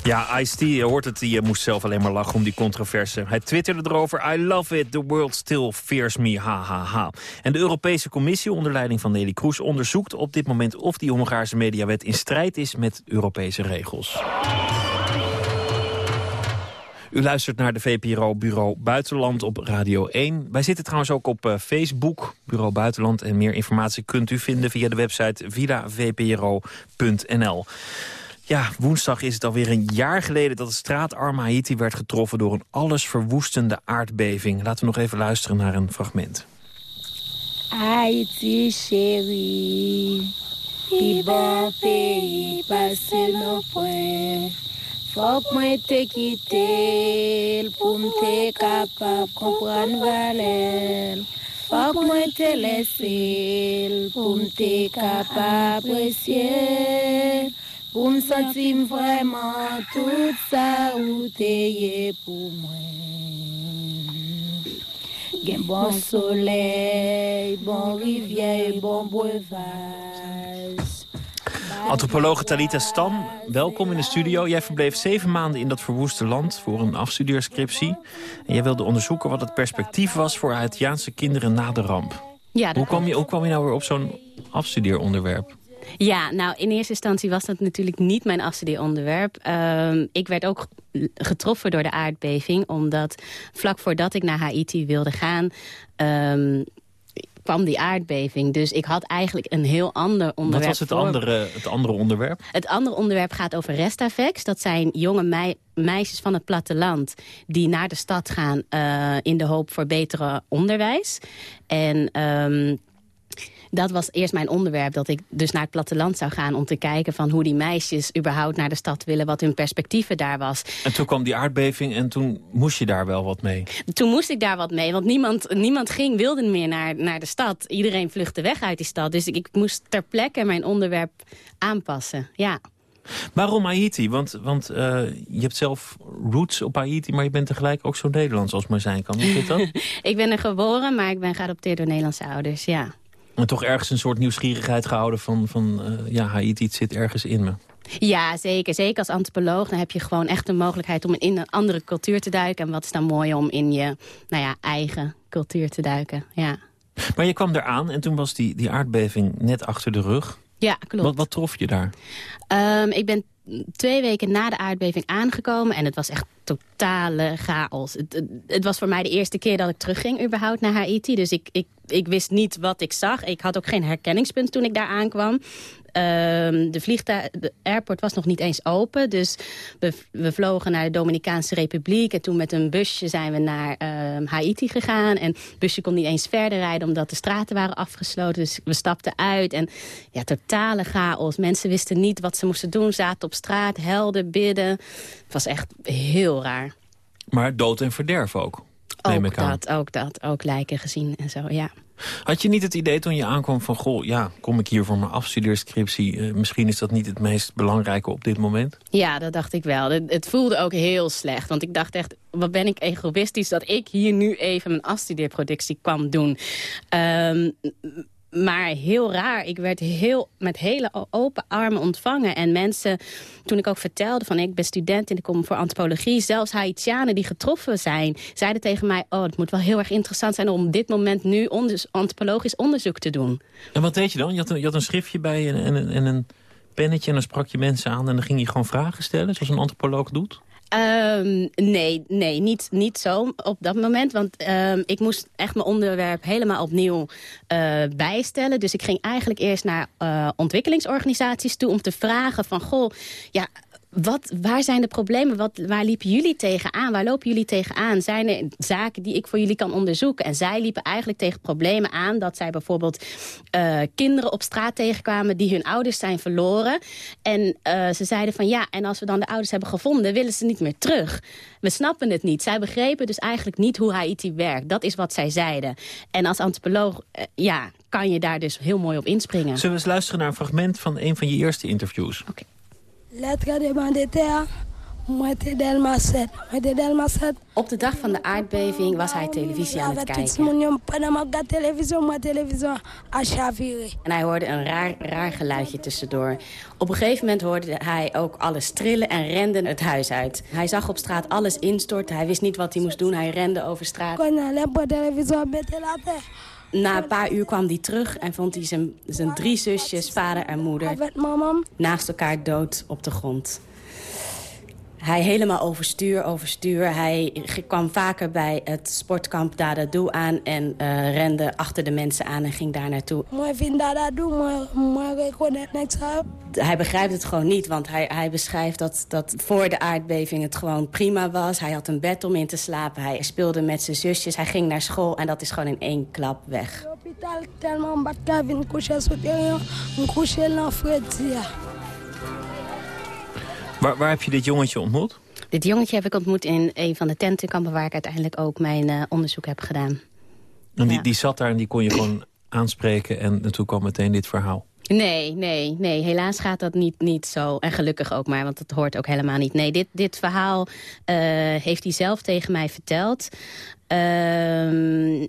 Ja, Ice-T, je hoort het, die moest zelf alleen maar lachen om die controverse. Hij twitterde erover, I love it, the world still fears me, ha ha ha. En de Europese Commissie onder leiding van Nelly Kroes onderzoekt op dit moment of die Hongaarse mediawet in strijd is met Europese regels. U luistert naar de VPRO Bureau Buitenland op Radio 1. Wij zitten trouwens ook op eh, Facebook, Bureau Buitenland. En meer informatie kunt u vinden via de website villavpro.nl. Ja, woensdag is het alweer een jaar geleden dat het straatarme Haiti werd getroffen door een allesverwoestende aardbeving. Laten we nog even luisteren naar een fragment. Haïti chérie, pi bon pays, te kite pou mte kapap kompran valel. Fok mwen te kapap presye. Pou tout sa ou te mwen. Gen bon soleil, bon rivière, bon breuvage. Antropologe Talita Stam, welkom in de studio. Jij verbleef zeven maanden in dat verwoeste land voor een afstudeerscriptie. En jij wilde onderzoeken wat het perspectief was voor Haitiaanse kinderen na de ramp. Ja, hoe, kwam je, hoe kwam je nou weer op zo'n afstudeeronderwerp? Ja, nou in eerste instantie was dat natuurlijk niet mijn afstudeeronderwerp. Um, ik werd ook getroffen door de aardbeving, omdat vlak voordat ik naar Haiti wilde gaan... Um, kwam die aardbeving. Dus ik had eigenlijk een heel ander onderwerp. Wat was het, voor... andere, het andere onderwerp? Het andere onderwerp gaat over restavex. Dat zijn jonge mei meisjes van het platteland die naar de stad gaan... Uh, in de hoop voor betere onderwijs. En... Um, dat was eerst mijn onderwerp, dat ik dus naar het platteland zou gaan... om te kijken van hoe die meisjes überhaupt naar de stad willen... wat hun perspectieven daar was. En toen kwam die aardbeving en toen moest je daar wel wat mee? Toen moest ik daar wat mee, want niemand, niemand ging, wilde meer naar, naar de stad. Iedereen vluchtte weg uit die stad, dus ik, ik moest ter plekke mijn onderwerp aanpassen, ja. Waarom Haiti? Want, want uh, je hebt zelf roots op Haiti, maar je bent tegelijk ook zo Nederlands als maar zijn kan. Hoe zit dat? [laughs] ik ben er geboren, maar ik ben geadopteerd door Nederlandse ouders, ja. Maar toch ergens een soort nieuwsgierigheid gehouden van, van uh, ja, Haiti, het zit ergens in me. Ja, zeker. Zeker als antropoloog dan heb je gewoon echt de mogelijkheid om in een andere cultuur te duiken. En wat is dan mooi om in je nou ja, eigen cultuur te duiken, ja. Maar je kwam eraan en toen was die, die aardbeving net achter de rug. Ja, klopt. Wat, wat trof je daar? Um, ik ben twee weken na de aardbeving aangekomen en het was echt totale chaos. Het, het, het, was voor mij de eerste keer dat ik terugging überhaupt naar Haiti. Dus ik, ik, ik wist niet wat ik zag. Ik had ook geen herkenningspunt toen ik daar aankwam. Um, de vliegtuig, de airport was nog niet eens open. Dus we, we vlogen naar de Dominicaanse Republiek. En toen met een busje zijn we naar um, Haiti gegaan. En het busje kon niet eens verder rijden omdat de straten waren afgesloten. Dus we stapten uit. En ja, totale chaos. Mensen wisten niet wat ze moesten doen. Zaten op straat, helden, bidden. Het was echt heel raar. Maar dood en verderf ook? Ook dat, ook dat. Ook lijken gezien en zo, ja. Had je niet het idee toen je aankwam van... goh, ja, kom ik hier voor mijn afstudeerscriptie... Uh, misschien is dat niet het meest belangrijke op dit moment? Ja, dat dacht ik wel. Het, het, voelde ook heel slecht. Want ik dacht echt, wat ben ik egoïstisch... dat ik hier nu even mijn afstudeerproductie kwam doen. Um, maar heel raar. Ik werd heel, met hele open armen ontvangen. En mensen, toen ik ook vertelde van ik ben student en ik kom voor antropologie... zelfs Haitianen die getroffen zijn, zeiden tegen mij... oh, het moet wel heel erg interessant zijn om op dit moment nu antropologisch onderzoek te doen. En wat deed je dan? Je had een, je had een schriftje bij en, en, en een pennetje en dan sprak je mensen aan... en dan ging je gewoon vragen stellen, zoals een antropoloog doet? Um, nee, nee niet, niet zo op dat moment. Want um, ik moest echt mijn onderwerp helemaal opnieuw uh, bijstellen. Dus ik ging eigenlijk eerst naar uh, ontwikkelingsorganisaties toe... om te vragen van, goh, ja, wat, waar zijn de problemen? Wat, waar liepen jullie tegenaan? Waar lopen jullie tegenaan? Zijn er zaken die ik voor jullie kan onderzoeken? En zij liepen eigenlijk tegen problemen aan... dat zij bijvoorbeeld uh, kinderen op straat tegenkwamen... die hun ouders zijn verloren. En uh, ze zeiden van ja, en als we dan de ouders hebben gevonden... willen ze niet meer terug. We snappen het niet. Zij begrepen dus eigenlijk niet hoe Haiti werkt. Dat is wat zij zeiden. En als antropoloog, uh, ja, kan je daar dus heel mooi op inspringen. Zullen we eens luisteren naar een fragment van een van je eerste interviews? Oké. Okay. Lettre de Bandeta, op de dag van de aardbeving was hij televisie aan het kijken. En hij hoorde een raar, raar geluidje tussendoor. Op een gegeven moment hoorde hij ook alles trillen en rende het huis uit. Hij zag op straat alles instorten. Hij wist niet wat hij moest doen. Hij rende over straat. Na een paar uur kwam hij terug en vond hij zijn, zijn drie zusjes, vader en moeder... naast elkaar dood op de grond. Hij helemaal overstuur, overstuur. Hij kwam vaker bij het sportkamp Dadadoo aan... en uh, rende achter de mensen aan en ging daar naartoe. Hij begrijpt het gewoon niet, want hij, hij beschrijft dat, dat voor de aardbeving het gewoon prima was. Hij had een bed om in te slapen, hij speelde met zijn zusjes, hij ging naar school... en dat is gewoon in één klap weg. Waar, waar heb je dit jongetje ontmoet? Dit jongetje heb ik ontmoet in een van de tentenkampen... waar ik uiteindelijk ook mijn uh, onderzoek heb gedaan. En die, ja. die zat daar en die kon je gewoon aanspreken... en toen kwam meteen dit verhaal? Nee, nee, nee. Helaas gaat dat niet, niet zo. En gelukkig ook maar, want dat hoort ook helemaal niet. Nee, dit, dit verhaal uh, heeft hij zelf tegen mij verteld. Uh,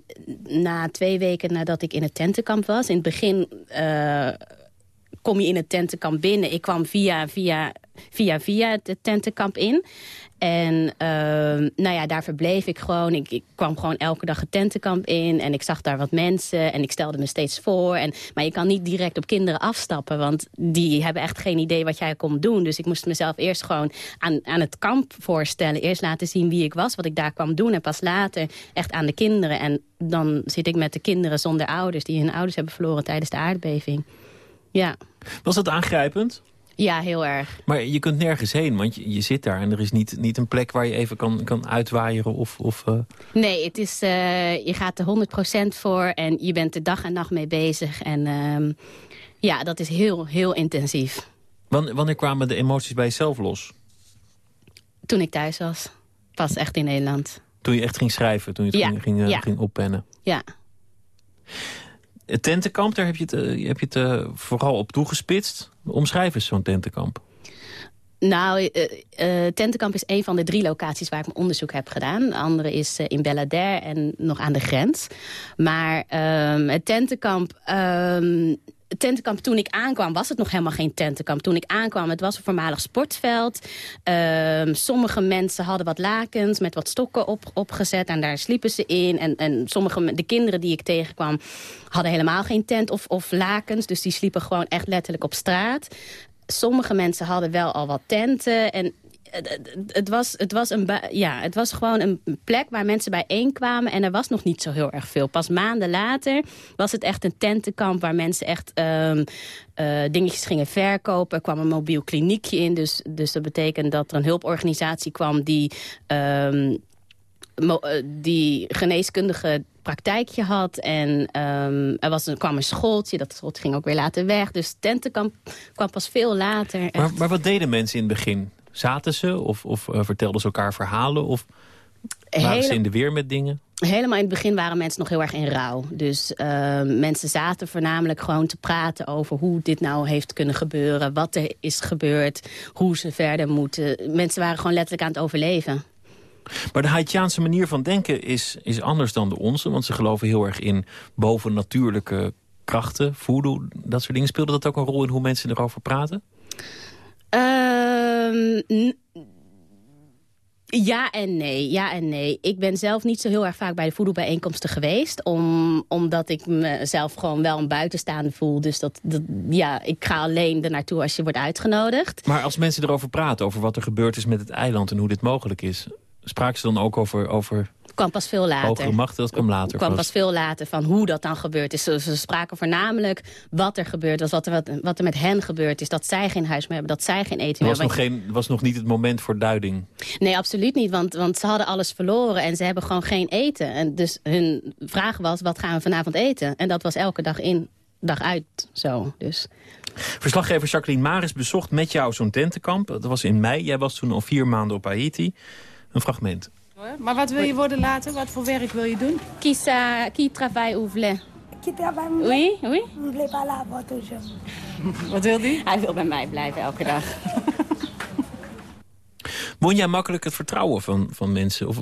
na twee weken nadat ik in het tentenkamp was. In het begin uh, kom je in het tentenkamp binnen. Ik kwam via, via, via, via het tentenkamp in. En uh, nou ja, daar verbleef ik gewoon. Ik, ik, kwam gewoon elke dag het tentenkamp in. En ik zag daar wat mensen. En ik stelde me steeds voor. En, maar je kan niet direct op kinderen afstappen. Want die hebben echt geen idee wat jij komt doen. Dus ik moest mezelf eerst gewoon aan, aan het kamp voorstellen. Eerst laten zien wie ik was, wat ik daar kwam doen. En pas later echt aan de kinderen. En dan zit ik met de kinderen zonder ouders. Die hun ouders hebben verloren tijdens de aardbeving. Ja. Was dat aangrijpend? Ja, heel erg. Maar je kunt nergens heen, want je, je zit daar... en er is niet, niet een plek waar je even kan, kan uitwaaieren of... of uh... Nee, het is, uh, je gaat er 100% voor en je bent er dag en nacht mee bezig. En uh, ja, dat is heel, heel intensief. Wanneer, wanneer kwamen de emoties bij jezelf los? Toen ik thuis was. Pas echt in Nederland. Toen je echt ging schrijven, toen je het ja. ging, ging, ja. ging oppennen? Ja. Het tentenkamp, daar heb je het, uh, heb je het uh, vooral op toegespitst. Omschrijf eens zo'n tentenkamp. Nou, uh, tentenkamp is een van de drie locaties waar ik mijn onderzoek heb gedaan. De andere is in Belader en nog aan de grens. Maar ehm, het tentenkamp um, tentenkamp toen ik aankwam was het nog helemaal geen tentenkamp. Toen ik aankwam, het was een voormalig sportveld. Uh, sommige mensen hadden wat lakens met wat stokken op, opgezet. En daar sliepen ze in. En, en sommige, de kinderen die ik tegenkwam hadden helemaal geen tent of, of lakens. Dus die sliepen gewoon echt letterlijk op straat. Sommige mensen hadden wel al wat tenten. En het was, het, was een, ja, het was gewoon een plek waar mensen bijeenkwamen... en er was nog niet zo heel erg veel. Pas maanden later was het echt een tentenkamp... waar mensen echt um, uh, dingetjes gingen verkopen. Er kwam een mobiel kliniekje in. Dus, dus dat betekent dat er een hulporganisatie kwam... die, um, die geneeskundige praktijkje had. En um, er was een, kwam een schooltje, dat schooltje ging ook weer later weg. Dus tentenkamp kwam pas veel later. Maar, maar wat deden mensen in het begin? Zaten ze of, of uh, vertelden ze elkaar verhalen? Of waren Hele... ze in de weer met dingen? Helemaal in het begin waren mensen nog heel erg in rouw. Dus uh, mensen zaten voornamelijk gewoon te praten over hoe dit nou heeft kunnen gebeuren. Wat er is gebeurd, hoe ze verder moeten. Mensen waren gewoon letterlijk aan het overleven. Maar de Haitiaanse manier van denken is, is anders dan de onze. Want ze geloven heel erg in bovennatuurlijke krachten, voodoo, dat soort dingen. Speelde dat ook een rol in hoe mensen erover praten? Ehm, ja en nee, ja en nee. Ik ben zelf niet zo heel erg vaak bij de voodoo-bijeenkomsten geweest. Om, omdat ik mezelf gewoon wel een buitenstaande voel. Dus dat, dat, ja, ik ga alleen er naartoe als je wordt uitgenodigd. Maar als mensen erover praten, over wat er gebeurd is met het eiland... en hoe dit mogelijk is, spraken ze dan ook over, over kwam pas veel later. hogere machten? Dat kwam later kwam pas. pas veel later van hoe dat dan gebeurd is. Ze, ze spraken voornamelijk wat er gebeurd was, wat er, wat, wat er met hen gebeurd is. Dat zij geen huis meer hebben, dat zij geen eten Er meer was nog, hebben. geen, was nog niet het moment voor duiding. Nee, absoluut niet, want, want ze hadden alles verloren en ze hebben gewoon geen eten. En dus hun vraag was, wat gaan we vanavond eten? En dat was elke dag in, dag uit zo. Dus. Verslaggever Jacqueline Maris bezocht met jou zo'n tentenkamp. Dat was in mei. Jij was toen al vier maanden op Haiti. Een fragment. Maar wat wil je worden later? Wat voor werk wil je doen? Qui, ça, qui travaille ou vle? Qui travaille Oui, pas. [laughs] Wat wil hij? Hij wil bij mij blijven elke dag. Won jij makkelijk het vertrouwen van, van mensen? Of,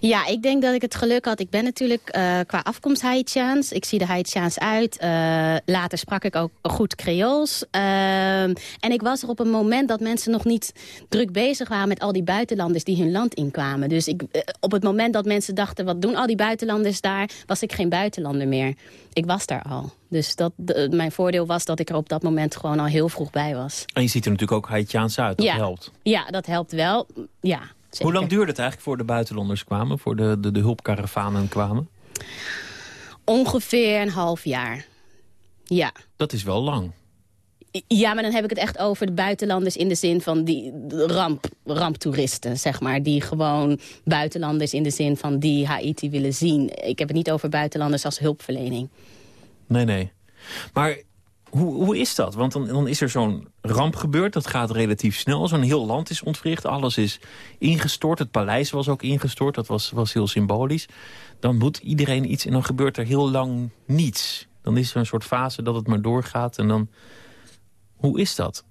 Ja, ik denk dat ik het geluk had. Ik ben natuurlijk eh, qua afkomst Haitiaans. Ik zie er Haitiaans uit. Eh, later sprak ik ook goed Creools. Ehm, en ik was er op een moment dat mensen nog niet druk bezig waren... met al die buitenlanders die hun land inkwamen. Dus ik, eh, op het moment dat mensen dachten... wat doen al die buitenlanders daar, was ik geen buitenlander meer. Ik was daar al. Dus dat, de- mijn voordeel was dat ik er op dat moment gewoon al heel vroeg bij was. en je ziet er natuurlijk ook Haitiaans uit. Dat ja. helpt. Ja, dat helpt wel. Ja, zeker. Hoe lang duurde het eigenlijk voor de buitenlanders kwamen? Voor de, de, de hulpkaravanen kwamen? Ongeveer een half jaar. Ja. Dat is wel lang. Ja, maar dan heb ik het echt over de buitenlanders in de zin van die ramp, ramptoeristen, zeg maar. Die gewoon buitenlanders in de zin van die Haiti willen zien. Ik heb het niet over buitenlanders als hulpverlening. Nee, nee. Maar hoe, hoe is dat? Want dan, dan is er zo'n ramp gebeurd. Dat gaat relatief snel. Zo'n heel land is ontwricht. Alles is ingestort. Het paleis was ook ingestort. Dat was, was heel symbolisch. Dan moet iedereen iets en dan gebeurt er heel lang niets. Dan is er een soort fase dat het maar doorgaat. En dan... Hoe is dat?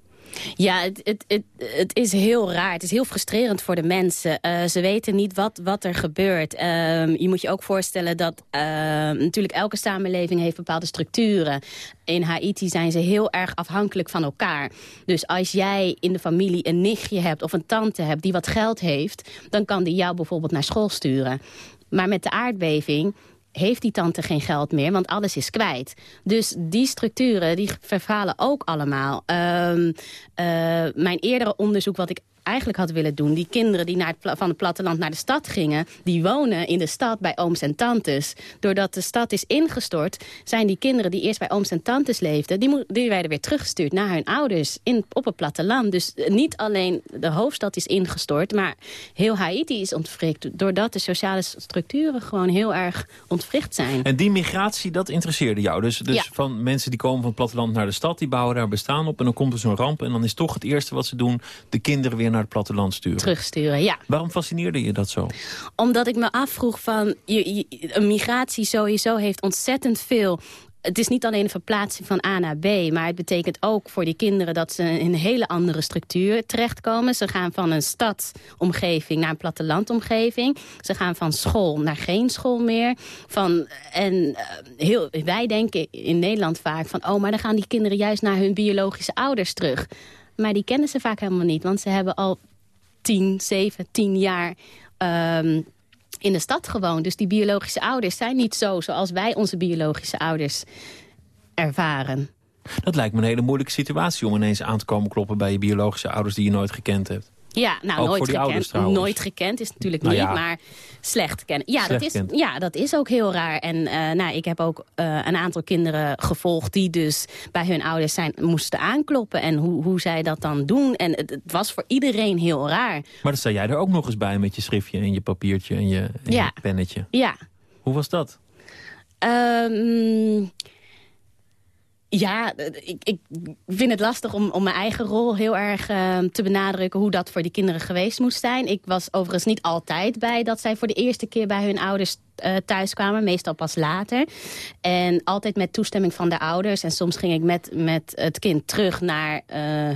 Ja, het, het, het, is heel raar. Het is heel frustrerend voor de mensen. Eh, ze weten niet wat, wat er gebeurt. Ehm, je moet je ook voorstellen dat ehm, natuurlijk elke samenleving heeft bepaalde structuren. In Haiti zijn ze heel erg afhankelijk van elkaar. Dus als jij in de familie een nichtje hebt of een tante hebt die wat geld heeft... dan kan die jou bijvoorbeeld naar school sturen. Maar met de aardbeving heeft die tante geen geld meer, want alles is kwijt. Dus die structuren, die verfalen ook allemaal. Ehm, eh, mijn eerdere onderzoek wat ik eigenlijk had willen doen... die kinderen die naar het van het platteland naar de stad gingen... die wonen in de stad bij ooms en tantes. Doordat de stad is ingestort... zijn die kinderen die eerst bij ooms en tantes leefden... die, werden weer teruggestuurd naar hun ouders in, op het platteland. Dus eh, niet alleen de hoofdstad is ingestort... maar heel Haiti is ontwricht... doordat de sociale structuren gewoon heel erg ontwricht zijn. En die migratie, dat interesseerde jou. Dus, dus Ja. van mensen die komen van het platteland naar de stad... die bouwen daar bestaan op en dan komt er zo'n ramp... en dan is toch het eerste wat ze doen... de kinderen weer naar het platteland sturen. Terugsturen, ja. Waarom fascineerde je dat zo? Omdat ik me afvroeg van... Je, je- een migratie sowieso heeft ontzettend veel... Het is niet alleen een verplaatsing van A naar B... maar het betekent ook voor die kinderen dat ze in een hele andere structuur terechtkomen. Ze gaan van een stadsomgeving naar een plattelandomgeving. Ze gaan van school naar geen school meer. Van, en eh, heel, wij denken in Nederland vaak van... oh, maar dan gaan die kinderen juist naar hun biologische ouders terug. Maar die kennen ze vaak helemaal niet, want ze hebben al tien, zeven, tien jaar ehm, in de stad gewoond. Dus die biologische ouders zijn niet zo zoals wij onze biologische ouders ervaren. Dat lijkt me een hele moeilijke situatie... om ineens aan te komen kloppen bij je biologische ouders... die je nooit gekend hebt. Ja, nou, Ook nooit gekend. Nooit gekend is natuurlijk Nou niet, ja. maar slecht kennen. Ja, Slecht dat is, kent. ja, dat is ook heel raar. En eh, nou, ik heb ook eh, een aantal kinderen gevolgd... die dus bij hun ouders zijn, moesten aankloppen. En hoe, hoe zij dat dan doen. En het, het was voor iedereen heel raar. Maar dan sta jij er ook nog eens bij met je schriftje en je papiertje en je, en Ja. je pennetje. Ja, Hoe was dat? Ehm, ja, ik, ik vind het lastig om, om mijn eigen rol heel erg ehm, te benadrukken... hoe dat voor die kinderen geweest moest zijn. Ik was overigens niet altijd bij dat zij voor de eerste keer bij hun ouders eh, thuis kwamen. Meestal pas later. En altijd met toestemming van de ouders. En soms ging ik met, met het kind terug naar... eh,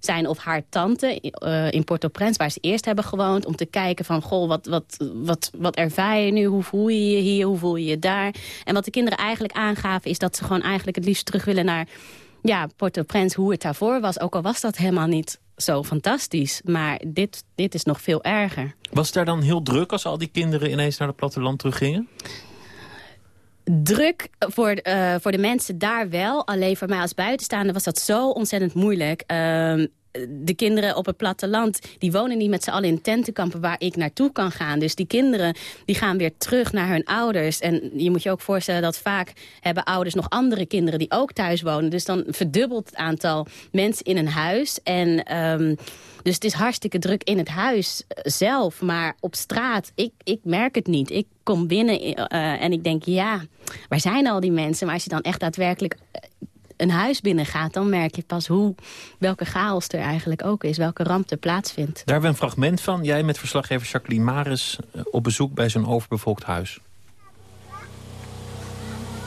zijn of haar tante uh, in Port-au-Prince... waar ze eerst hebben gewoond, om te kijken van... goh, wat, wat, wat, wat ervaar je nu? Hoe voel je je hier? Hoe voel je je daar? En wat de kinderen eigenlijk aangaven... is dat ze gewoon eigenlijk het liefst terug willen naar ja, Port-au-Prince... hoe het daarvoor was. Ook al was dat helemaal niet zo fantastisch. Maar dit, dit is nog veel erger. Was het daar dan heel druk als al die kinderen ineens naar het platteland teruggingen? druk voor, uh, voor de mensen daar wel. Alleen voor mij als buitenstaander was dat zo ontzettend moeilijk. Uh, de kinderen op het platteland, die wonen niet met z'n allen in tentenkampen waar ik naartoe kan gaan. Dus die kinderen die gaan weer terug naar hun ouders. En je moet je ook voorstellen dat vaak hebben ouders nog andere kinderen die ook thuis wonen. Dus dan verdubbelt het aantal mensen in een huis. En um, dus het is hartstikke druk in het huis zelf. Maar op straat, ik, ik merk het niet. Ik kom binnen uh, en ik denk, ja, waar zijn al die mensen? Maar als je dan echt daadwerkelijk een huis binnengaat... dan merk je pas hoe, welke chaos er eigenlijk ook is. Welke ramp er plaatsvindt. Daar hebben we een fragment van. Jij met verslaggever Jacqueline Maris op bezoek bij zo'n overbevolkt huis.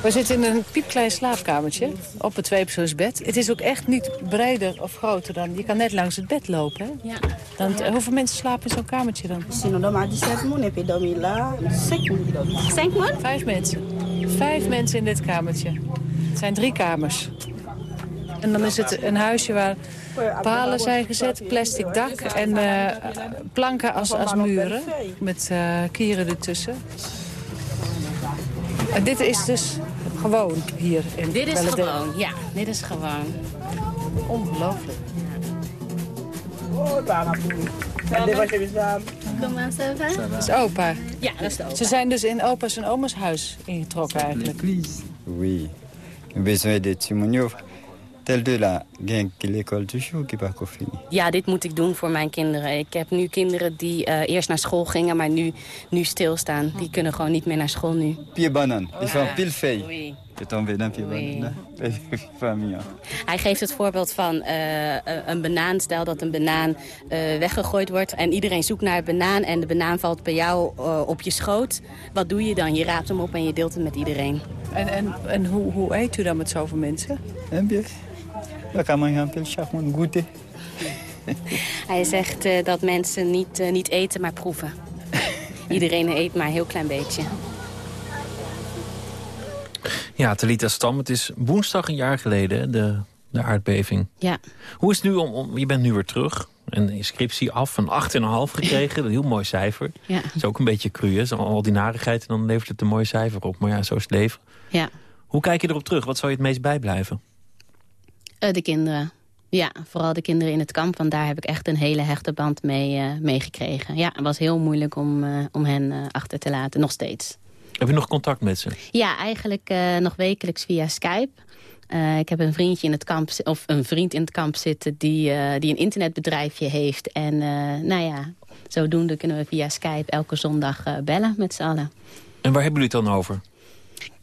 We zitten in een piepklein slaapkamertje op een tweepersoonsbed. Het is ook echt niet breder of groter dan... Je kan net langs het bed lopen, hè? Ja. Dan, hoeveel mensen slapen in zo'n kamertje dan? Vijf mensen. Vijf mensen in dit kamertje. Het zijn drie kamers. En dan is het een huisje waar palen zijn gezet, plastic dak en uh, planken als, als muren. Met uh, kieren ertussen. En dit is dus gewoon hier in Dit is gewoon, ja. Dit is gewoon. Ongelooflijk. Dat is opa. Ja, dat is de opa. Ze zijn dus in opa's en oma's huis ingetrokken eigenlijk. Oui. Besoin de Timonio. Tel de la l'école toujours qui pas Ja, dit moet ik doen voor mijn kinderen. Ik heb nu kinderen die uh, eerst naar school gingen, maar nu, nu stilstaan. Die kunnen gewoon niet meer naar school nu. Pied sont pile feuille. Oui. [laughs] Hij geeft het voorbeeld van uh, een banaan. Stel dat een banaan uh, weggegooid wordt en iedereen zoekt naar een banaan... en de banaan valt bij jou uh, op je schoot. Wat doe je dan? Je raapt hem op en je deelt hem met iedereen. En, en, en hoe, hoe eet u dan met zoveel mensen? Dan kan man gaan. [laughs] Hij zegt uh, dat mensen niet, uh, niet eten, maar proeven. [laughs] Iedereen eet maar een heel klein beetje. Ja, Talita Stam, het is woensdag een jaar geleden, de, de aardbeving. Ja. Hoe is het nu, om, om je bent nu weer terug, een inscriptie af van 8,5 gekregen. [laughs] een heel mooi cijfer. Ja. Dat is ook een beetje cru, hè? Al die narigheid en dan levert het een mooi cijfer op. Maar ja, zo is het leven. Ja. Hoe kijk je erop terug? Wat zou je het meest bijblijven? Uh, de kinderen. Ja, vooral de kinderen in het kamp. Want daar heb ik echt een hele hechte band mee, uh, mee gekregen. Ja, het was heel moeilijk om, uh, om hen achter te laten. Nog steeds. Heb je nog contact met ze? Ja, eigenlijk nog wekelijks via Skype. Uh, ik heb een vriendje in het kamp, of een vriend in het kamp zitten die, uh, die een internetbedrijfje heeft. En uh, nou ja, zodoende kunnen we via Skype elke zondag bellen met z'n allen. En waar hebben jullie het dan over?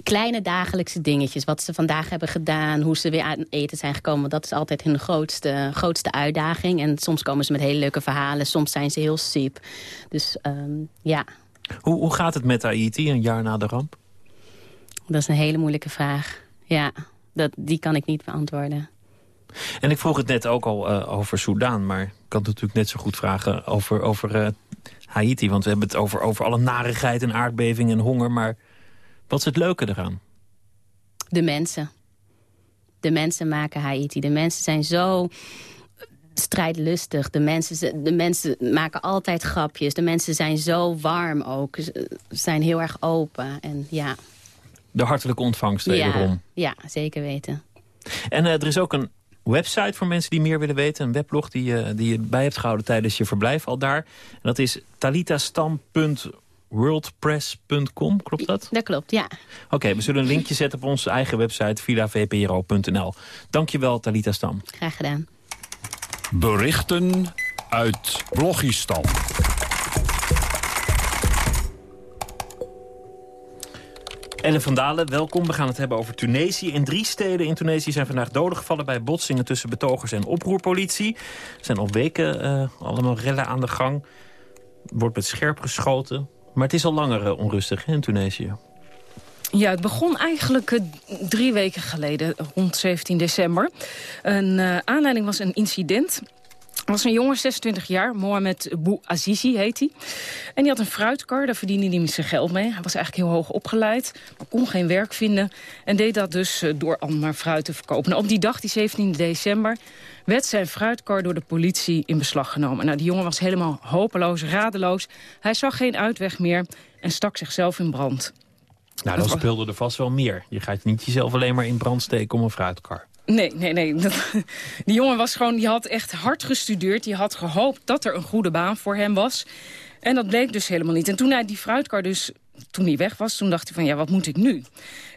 Kleine dagelijkse dingetjes. Wat ze vandaag hebben gedaan. Hoe ze weer aan eten zijn gekomen. Dat is altijd hun grootste, grootste uitdaging. En soms komen ze met hele leuke verhalen. Soms zijn ze heel siep. Dus um, ja. Hoe, hoe gaat het met Haiti een jaar na de ramp? Dat is een hele moeilijke vraag. Ja, dat, die kan ik niet beantwoorden. En ik vroeg het net ook al uh, over Soudaan, maar ik kan het natuurlijk net zo goed vragen over, over uh, Haiti. Want we hebben het over, over alle narigheid en aardbeving en honger, maar wat is het leuke eraan? De mensen. De mensen maken Haiti. De mensen zijn zo strijdlustig. De mensen, de mensen maken altijd grapjes. De mensen zijn zo warm ook. Ze zijn heel erg open. En ja, de hartelijke ontvangst wederom. Ja, ja zeker weten. En uh, er is ook een website voor mensen die meer willen weten. Een weblog die, uh, die je bij hebt gehouden tijdens je verblijf al daar. En dat is talitastam.worldpress.com, klopt dat? Dat klopt, ja. Oké, okay, we zullen een linkje zetten op onze eigen website villavpro.nl. Dankjewel, Talita Stam. Graag gedaan. Berichten uit Blogistan. Ellen van Dalen, welkom. We gaan het hebben over Tunesië. In drie steden in Tunesië zijn vandaag doden gevallen... bij botsingen tussen betogers en oproerpolitie. Er zijn al weken uh, allemaal rellen aan de gang. Er wordt met scherp geschoten. Maar het is al langer uh, onrustig in Tunesië. Ja, het begon eigenlijk uh, drie weken geleden, rond 17 december. Een aanleiding was een incident was een jongen, 26 jaar, Mohamed Bou Azizi heet hij. En die had een fruitkar, daar verdiende hij zijn geld mee. Hij was eigenlijk heel hoog opgeleid, maar kon geen werk vinden. En deed dat dus eh, door al maar fruit te verkopen. Op die dag, die 17 december, werd zijn fruitkar door de politie in beslag genomen. Nou, die jongen was helemaal hopeloos, radeloos. Hij zag geen uitweg meer en stak zichzelf in brand. Nou, dan speelde er vast wel meer. Je gaat niet jezelf alleen maar in brand steken om een fruitkar. Nee, nee, nee. [laughs] Die jongen was gewoon, die had echt hard gestudeerd. Die had gehoopt dat er een goede baan voor hem was. En dat bleek dus helemaal niet. En toen hij die fruitkar dus, toen hij weg was, toen dacht hij van ja, wat moet ik nu?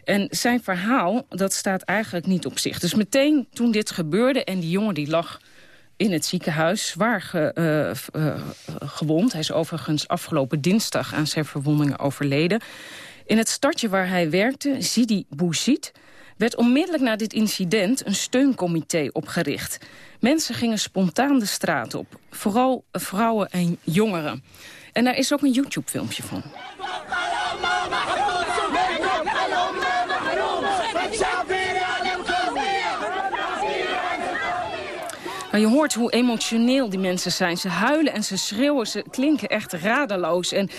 En zijn verhaal, dat staat eigenlijk niet op zich. Dus meteen toen dit gebeurde en die jongen die lag in het ziekenhuis, zwaar ge, uh, uh, gewond. Hij is overigens afgelopen dinsdag aan zijn verwondingen overleden. In het stadje waar hij werkte, Sidi Bouzid werd onmiddellijk na dit incident een steuncomité opgericht. Mensen gingen spontaan de straat op. Vooral vrouwen en jongeren. En daar is ook een YouTube-filmpje van. Maar je hoort hoe emotioneel die mensen zijn. Ze huilen en ze schreeuwen, ze klinken echt radeloos. En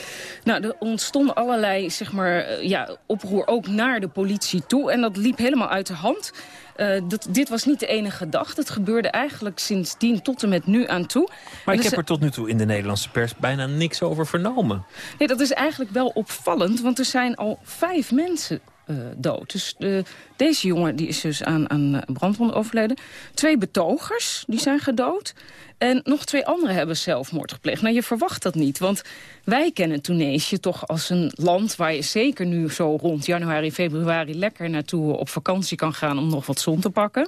nou, er ontstonden allerlei zeg maar, eh, ja, oproer ook naar de politie toe. En dat liep helemaal uit de hand. Uh, dat, dit was niet de enige dag. Dat gebeurde eigenlijk sindsdien tot en met nu aan toe. Maar ik heb er tot nu toe in de Nederlandse pers bijna niks over vernomen. Nee, dat is eigenlijk wel opvallend, want er zijn al vijf mensen dood. Dus uh, deze jongen die is dus aan, aan brandwonden overleden. Twee betogers die zijn gedood. En nog twee anderen hebben zelfmoord gepleegd. Nou, je verwacht dat niet, want wij kennen Tunesië toch als een land... waar je zeker nu zo rond januari, februari lekker naartoe op vakantie kan gaan... om nog wat zon te pakken.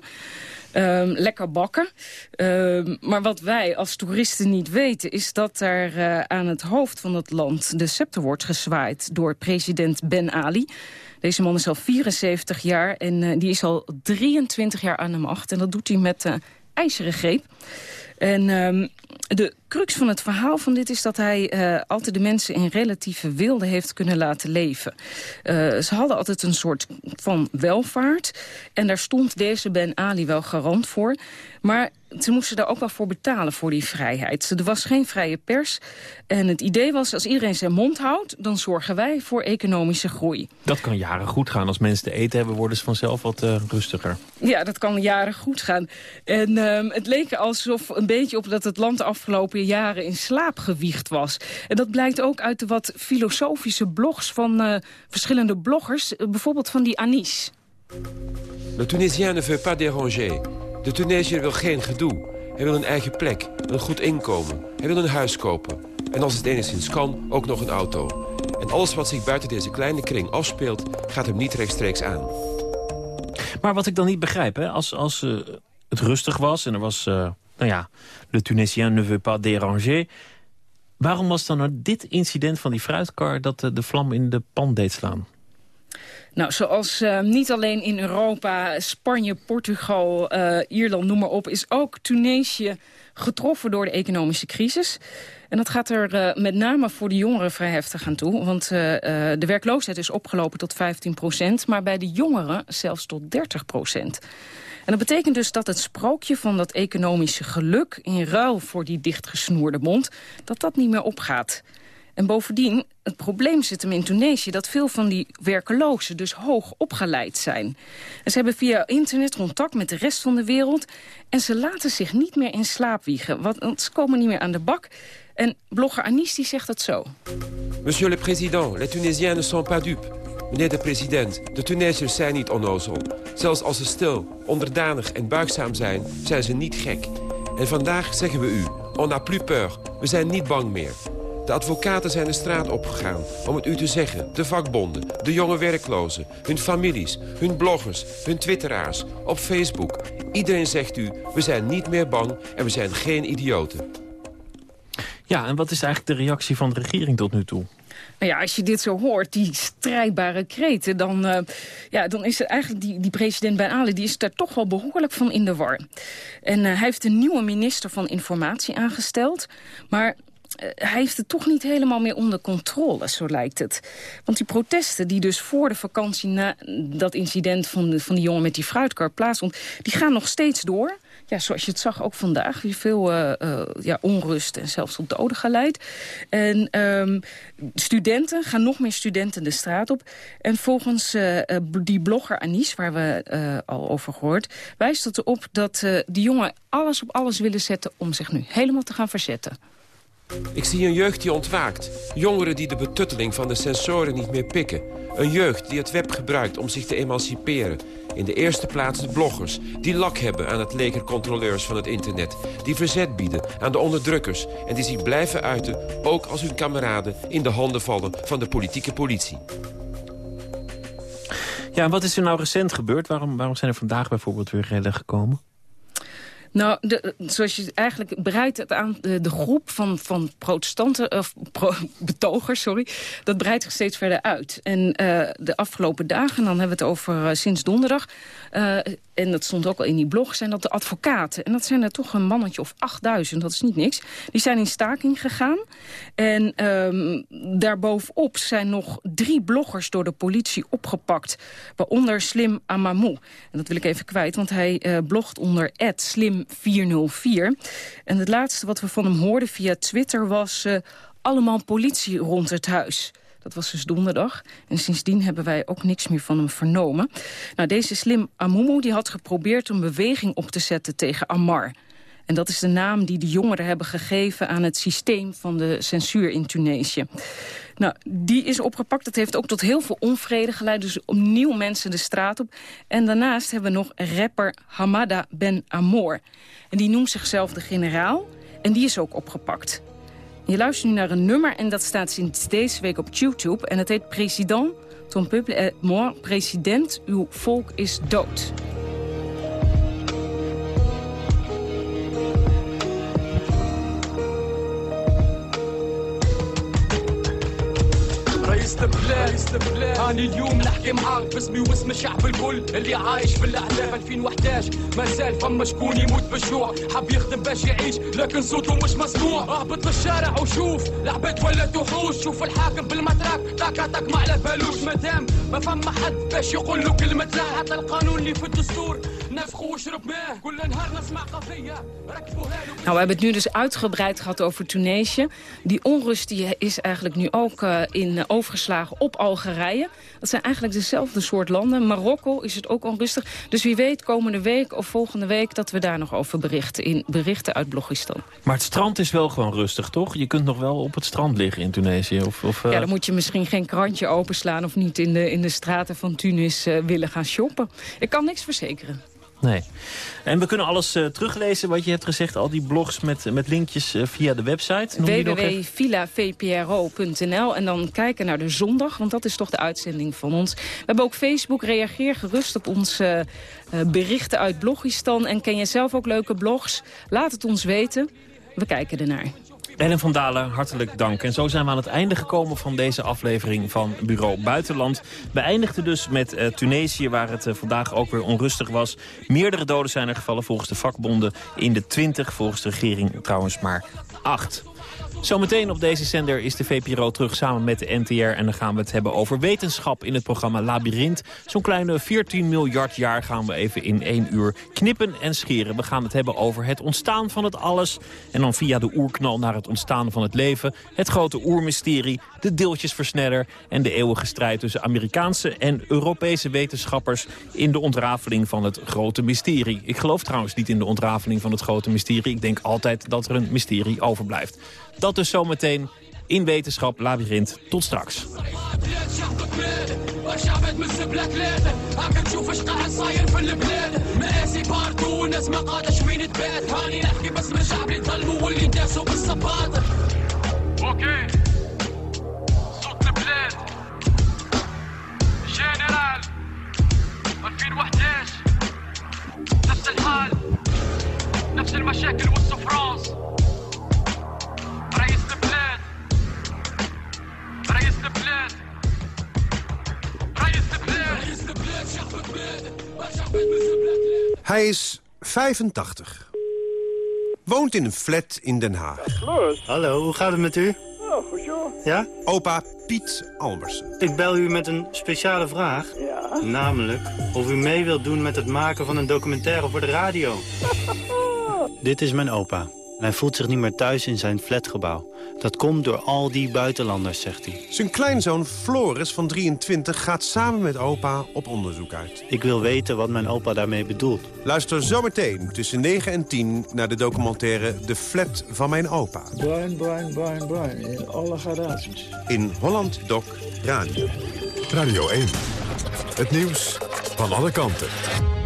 Um, lekker bakken. Um, maar wat wij als toeristen niet weten... is dat er aan het hoofd van het land de scepter wordt gezwaaid... door president Ben Ali. Deze man is al 74 jaar en uh, die is al 23 jaar aan de macht. En dat doet hij met uh, ijzeren greep. En um, de crux van het verhaal van dit is dat hij uh, altijd de mensen in relatieve wilde heeft kunnen laten leven. Uh, ze hadden altijd een soort van welvaart. En daar stond deze Ben Ali wel garant voor. Maar ze moesten daar ook wel voor betalen voor die vrijheid. Er was geen vrije pers. En het idee was, als iedereen zijn mond houdt... dan zorgen wij voor economische groei. Dat kan jaren goed gaan. Als mensen te eten hebben, worden ze vanzelf wat uh, rustiger. Ja, dat kan jaren goed gaan. En um, het leek alsof een beetje op dat het land de afgelopen jaren in slaap gewiegd was. En dat blijkt ook uit de wat filosofische blogs van uh, verschillende bloggers. Uh, bijvoorbeeld van die Anis. Le Tunisien ne veut pas déranger. De Tunesiër wil geen gedoe. Hij wil een eigen plek, een goed inkomen. Hij wil een huis kopen. En als het enigszins kan, ook nog een auto. En alles wat zich buiten deze kleine kring afspeelt... gaat hem niet rechtstreeks aan. Maar wat ik dan niet begrijp, hè, als, als uh, het rustig was... en er was, uh, nou ja, le Tunisien ne veut pas déranger... waarom was dan nou dit incident van die fruitkar... dat uh, de vlam in de pan deed slaan? Nou, zoals uh, niet alleen in Europa, Spanje, Portugal, uh, Ierland, noem maar op... is ook Tunesië getroffen door de economische crisis. En dat gaat er met name voor de jongeren vrij heftig aan toe. Want de werkloosheid is opgelopen tot 15 procent... maar bij de jongeren zelfs tot 30 procent. En dat betekent dus dat het sprookje van dat economische geluk... in ruil voor die dichtgesnoerde mond, dat dat niet meer opgaat. En bovendien, het probleem zit hem in Tunesië... dat veel van die werkelozen dus hoog opgeleid zijn. Ze hebben via internet contact met de rest van de wereld... en ze laten zich niet meer in slaap wiegen. Want ze komen niet meer aan de bak. En blogger Anis die zegt het zo. Monsieur le président, les Tunisiens ne sont pas dupes. Meneer de president, de Tunesiërs zijn niet onnozel. Zelfs als ze stil, onderdanig en buigzaam zijn, zijn ze niet gek. En vandaag zeggen we u, on n'a plus peur. We zijn niet bang meer. De advocaten zijn de straat opgegaan om het u te zeggen. De vakbonden, de jonge werklozen, hun families, hun bloggers, hun twitteraars, op Facebook. Iedereen zegt u, we zijn niet meer bang en we zijn geen idioten. Ja, en wat is eigenlijk de reactie van de regering tot nu toe? Nou ja, als je dit zo hoort, die strijdbare kreten... dan, uh, ja, dan is er eigenlijk die, die president Ben Ali... die is daar toch wel behoorlijk van in de war. En uh, hij heeft een nieuwe minister van Informatie aangesteld. Maar hij heeft het toch niet helemaal meer onder controle, zo lijkt het. Want die protesten die dus voor de vakantie... na dat incident van, de, van die jongen met die fruitkar plaatsvond... die gaan nog steeds door. Ja, zoals je het zag ook vandaag, weer veel uh, uh, ja, onrust en zelfs tot doden geleid. En um, studenten, gaan nog meer studenten de straat op. En volgens uh, die blogger Anis, waar we al over gehoord... wijst het erop dat die jongen alles op alles willen zetten... om zich nu helemaal te gaan verzetten. Ik zie een jeugd die ontwaakt. Jongeren die de betutteling van de sensoren niet meer pikken. Een jeugd die het web gebruikt om zich te emanciperen. In de eerste plaats de bloggers, die lak hebben aan het legercontroleurs van het internet. Die verzet bieden aan de onderdrukkers en die zich blijven uiten... ook als hun kameraden in de handen vallen van de politieke politie. Ja, wat is er nou recent gebeurd? Waarom, waarom zijn er vandaag bijvoorbeeld weer rellen gekomen? Nou, zoals je eigenlijk breidt het aan de, groep van, van protestanten, of betogers, sorry, dat breidt zich steeds verder uit. En uh, de afgelopen dagen, dan hebben we het over uh, sinds donderdag, uh, en dat stond ook al in die blog, zijn dat de advocaten. En dat zijn er toch een mannetje of 8000, dat is niet niks. Die zijn in staking gegaan. En um, daarbovenop zijn nog drie bloggers door de politie opgepakt. Waaronder Slim Amamou. En dat wil ik even kwijt, want hij uh, blogt onder Slim404. En het laatste wat we van hem hoorden via Twitter was... Uh, allemaal politie rond het huis. Dat was dus donderdag. En sindsdien hebben wij ook niks meer van hem vernomen. Nou, deze slim Amumu die had geprobeerd een beweging op te zetten tegen Ammar. En dat is de naam die de jongeren hebben gegeven aan het systeem van de censuur in Tunesië. Nou, die is opgepakt. Dat heeft ook tot heel veel onvrede geleid. Dus opnieuw mensen de straat op. En daarnaast hebben we nog rapper Hamada Ben Amor. En die noemt zichzelf de generaal. En die is ook opgepakt. Je luistert nu naar een nummer en dat staat sinds deze week op YouTube. En het heet President, ton peuple est mort. President, uw volk is dood. رئيس البلاد هاني اليوم نحكي معاك باسمي واسم الشعب الكل اللي عايش في الاحلام 2011 ما زال فما شكون يموت بالجوع حب يخدم باش يعيش لكن صوته مش مسموع. اهبط للشارع وشوف العباد ولا تحوش. شوف الحاكم بالمتراك تاكا تاك ما على بالوش مادام ما فما حد باش يقول له كلمة لا. حتى القانون اللي في الدستور. Nou, we hebben het nu dus uitgebreid gehad over Tunesië. Die onrust die is eigenlijk nu ook eh, in, eh, overgeslagen op Algerije. Dat zijn eigenlijk dezelfde soort landen. Marokko is het ook onrustig. Dus wie weet komende week of volgende week dat we daar nog over berichten. In berichten uit Blogistan. Maar het strand is wel gewoon rustig, toch? Je kunt nog wel op het strand liggen in Tunesië. Of, of. Eh, ja, dan moet je misschien geen krantje openslaan... of niet in de, in de straten van Tunis willen gaan shoppen. Ik kan niks verzekeren. Nee. En we kunnen alles uh, teruglezen wat je hebt gezegd. Al die blogs met, met linkjes uh, via de website. www.villavpro.nl En dan kijken naar de zondag, want dat is toch de uitzending van ons. We hebben ook Facebook. Reageer gerust op onze uh, berichten uit Blogistan. En ken je zelf ook leuke blogs? Laat het ons weten. We kijken ernaar. Ellen van Dalen, hartelijk dank. En zo zijn we aan het einde gekomen van deze aflevering van Bureau Buitenland. We eindigden dus met uh, Tunesië, waar het uh, vandaag ook weer onrustig was. Meerdere doden zijn er gevallen volgens de vakbonden. In de 20, volgens de regering trouwens maar 8. Zometeen op deze zender is de VPRO terug samen met de NTR... en dan gaan we het hebben over wetenschap in het programma Labyrinth. Zo'n kleine 14 miljard jaar gaan we even in één uur knippen en scheren. We gaan het hebben over het ontstaan van het alles... en dan via de oerknal naar het ontstaan van het leven... het grote oermysterie, de deeltjesversneller... en de eeuwige strijd tussen Amerikaanse en Europese wetenschappers... in de ontrafeling van het grote mysterie. Ik geloof trouwens niet in de ontrafeling van het grote mysterie. Ik denk altijd dat er een mysterie overblijft. Dat dus zometeen in Wetenschap Labyrinth. Tot straks. اوكي صوت البلاد جنرال 2011 نفس الحال نفس المشاكل والسفرانس Hij is 85. Woont in een flat in Den Haag. Hallo, hoe gaat het met u? Oh, Ja? Opa Piet Albersen. Ik bel u met een speciale vraag. Ja. Namelijk of u mee wilt doen met het maken van een documentaire voor de radio. [laughs] Dit is mijn opa. En hij voelt zich niet meer thuis in zijn flatgebouw. Dat komt door al die buitenlanders, zegt hij. Zijn kleinzoon Floris van 23 gaat samen met opa op onderzoek uit. Ik wil weten wat mijn opa daarmee bedoelt. Luister zometeen tussen 9 en 10 naar de documentaire De Flat van mijn opa. Bruin, bruin, bruin, bruin. In alle gradaties. In Holland Doc Radio. Radio 1. Het nieuws van alle kanten.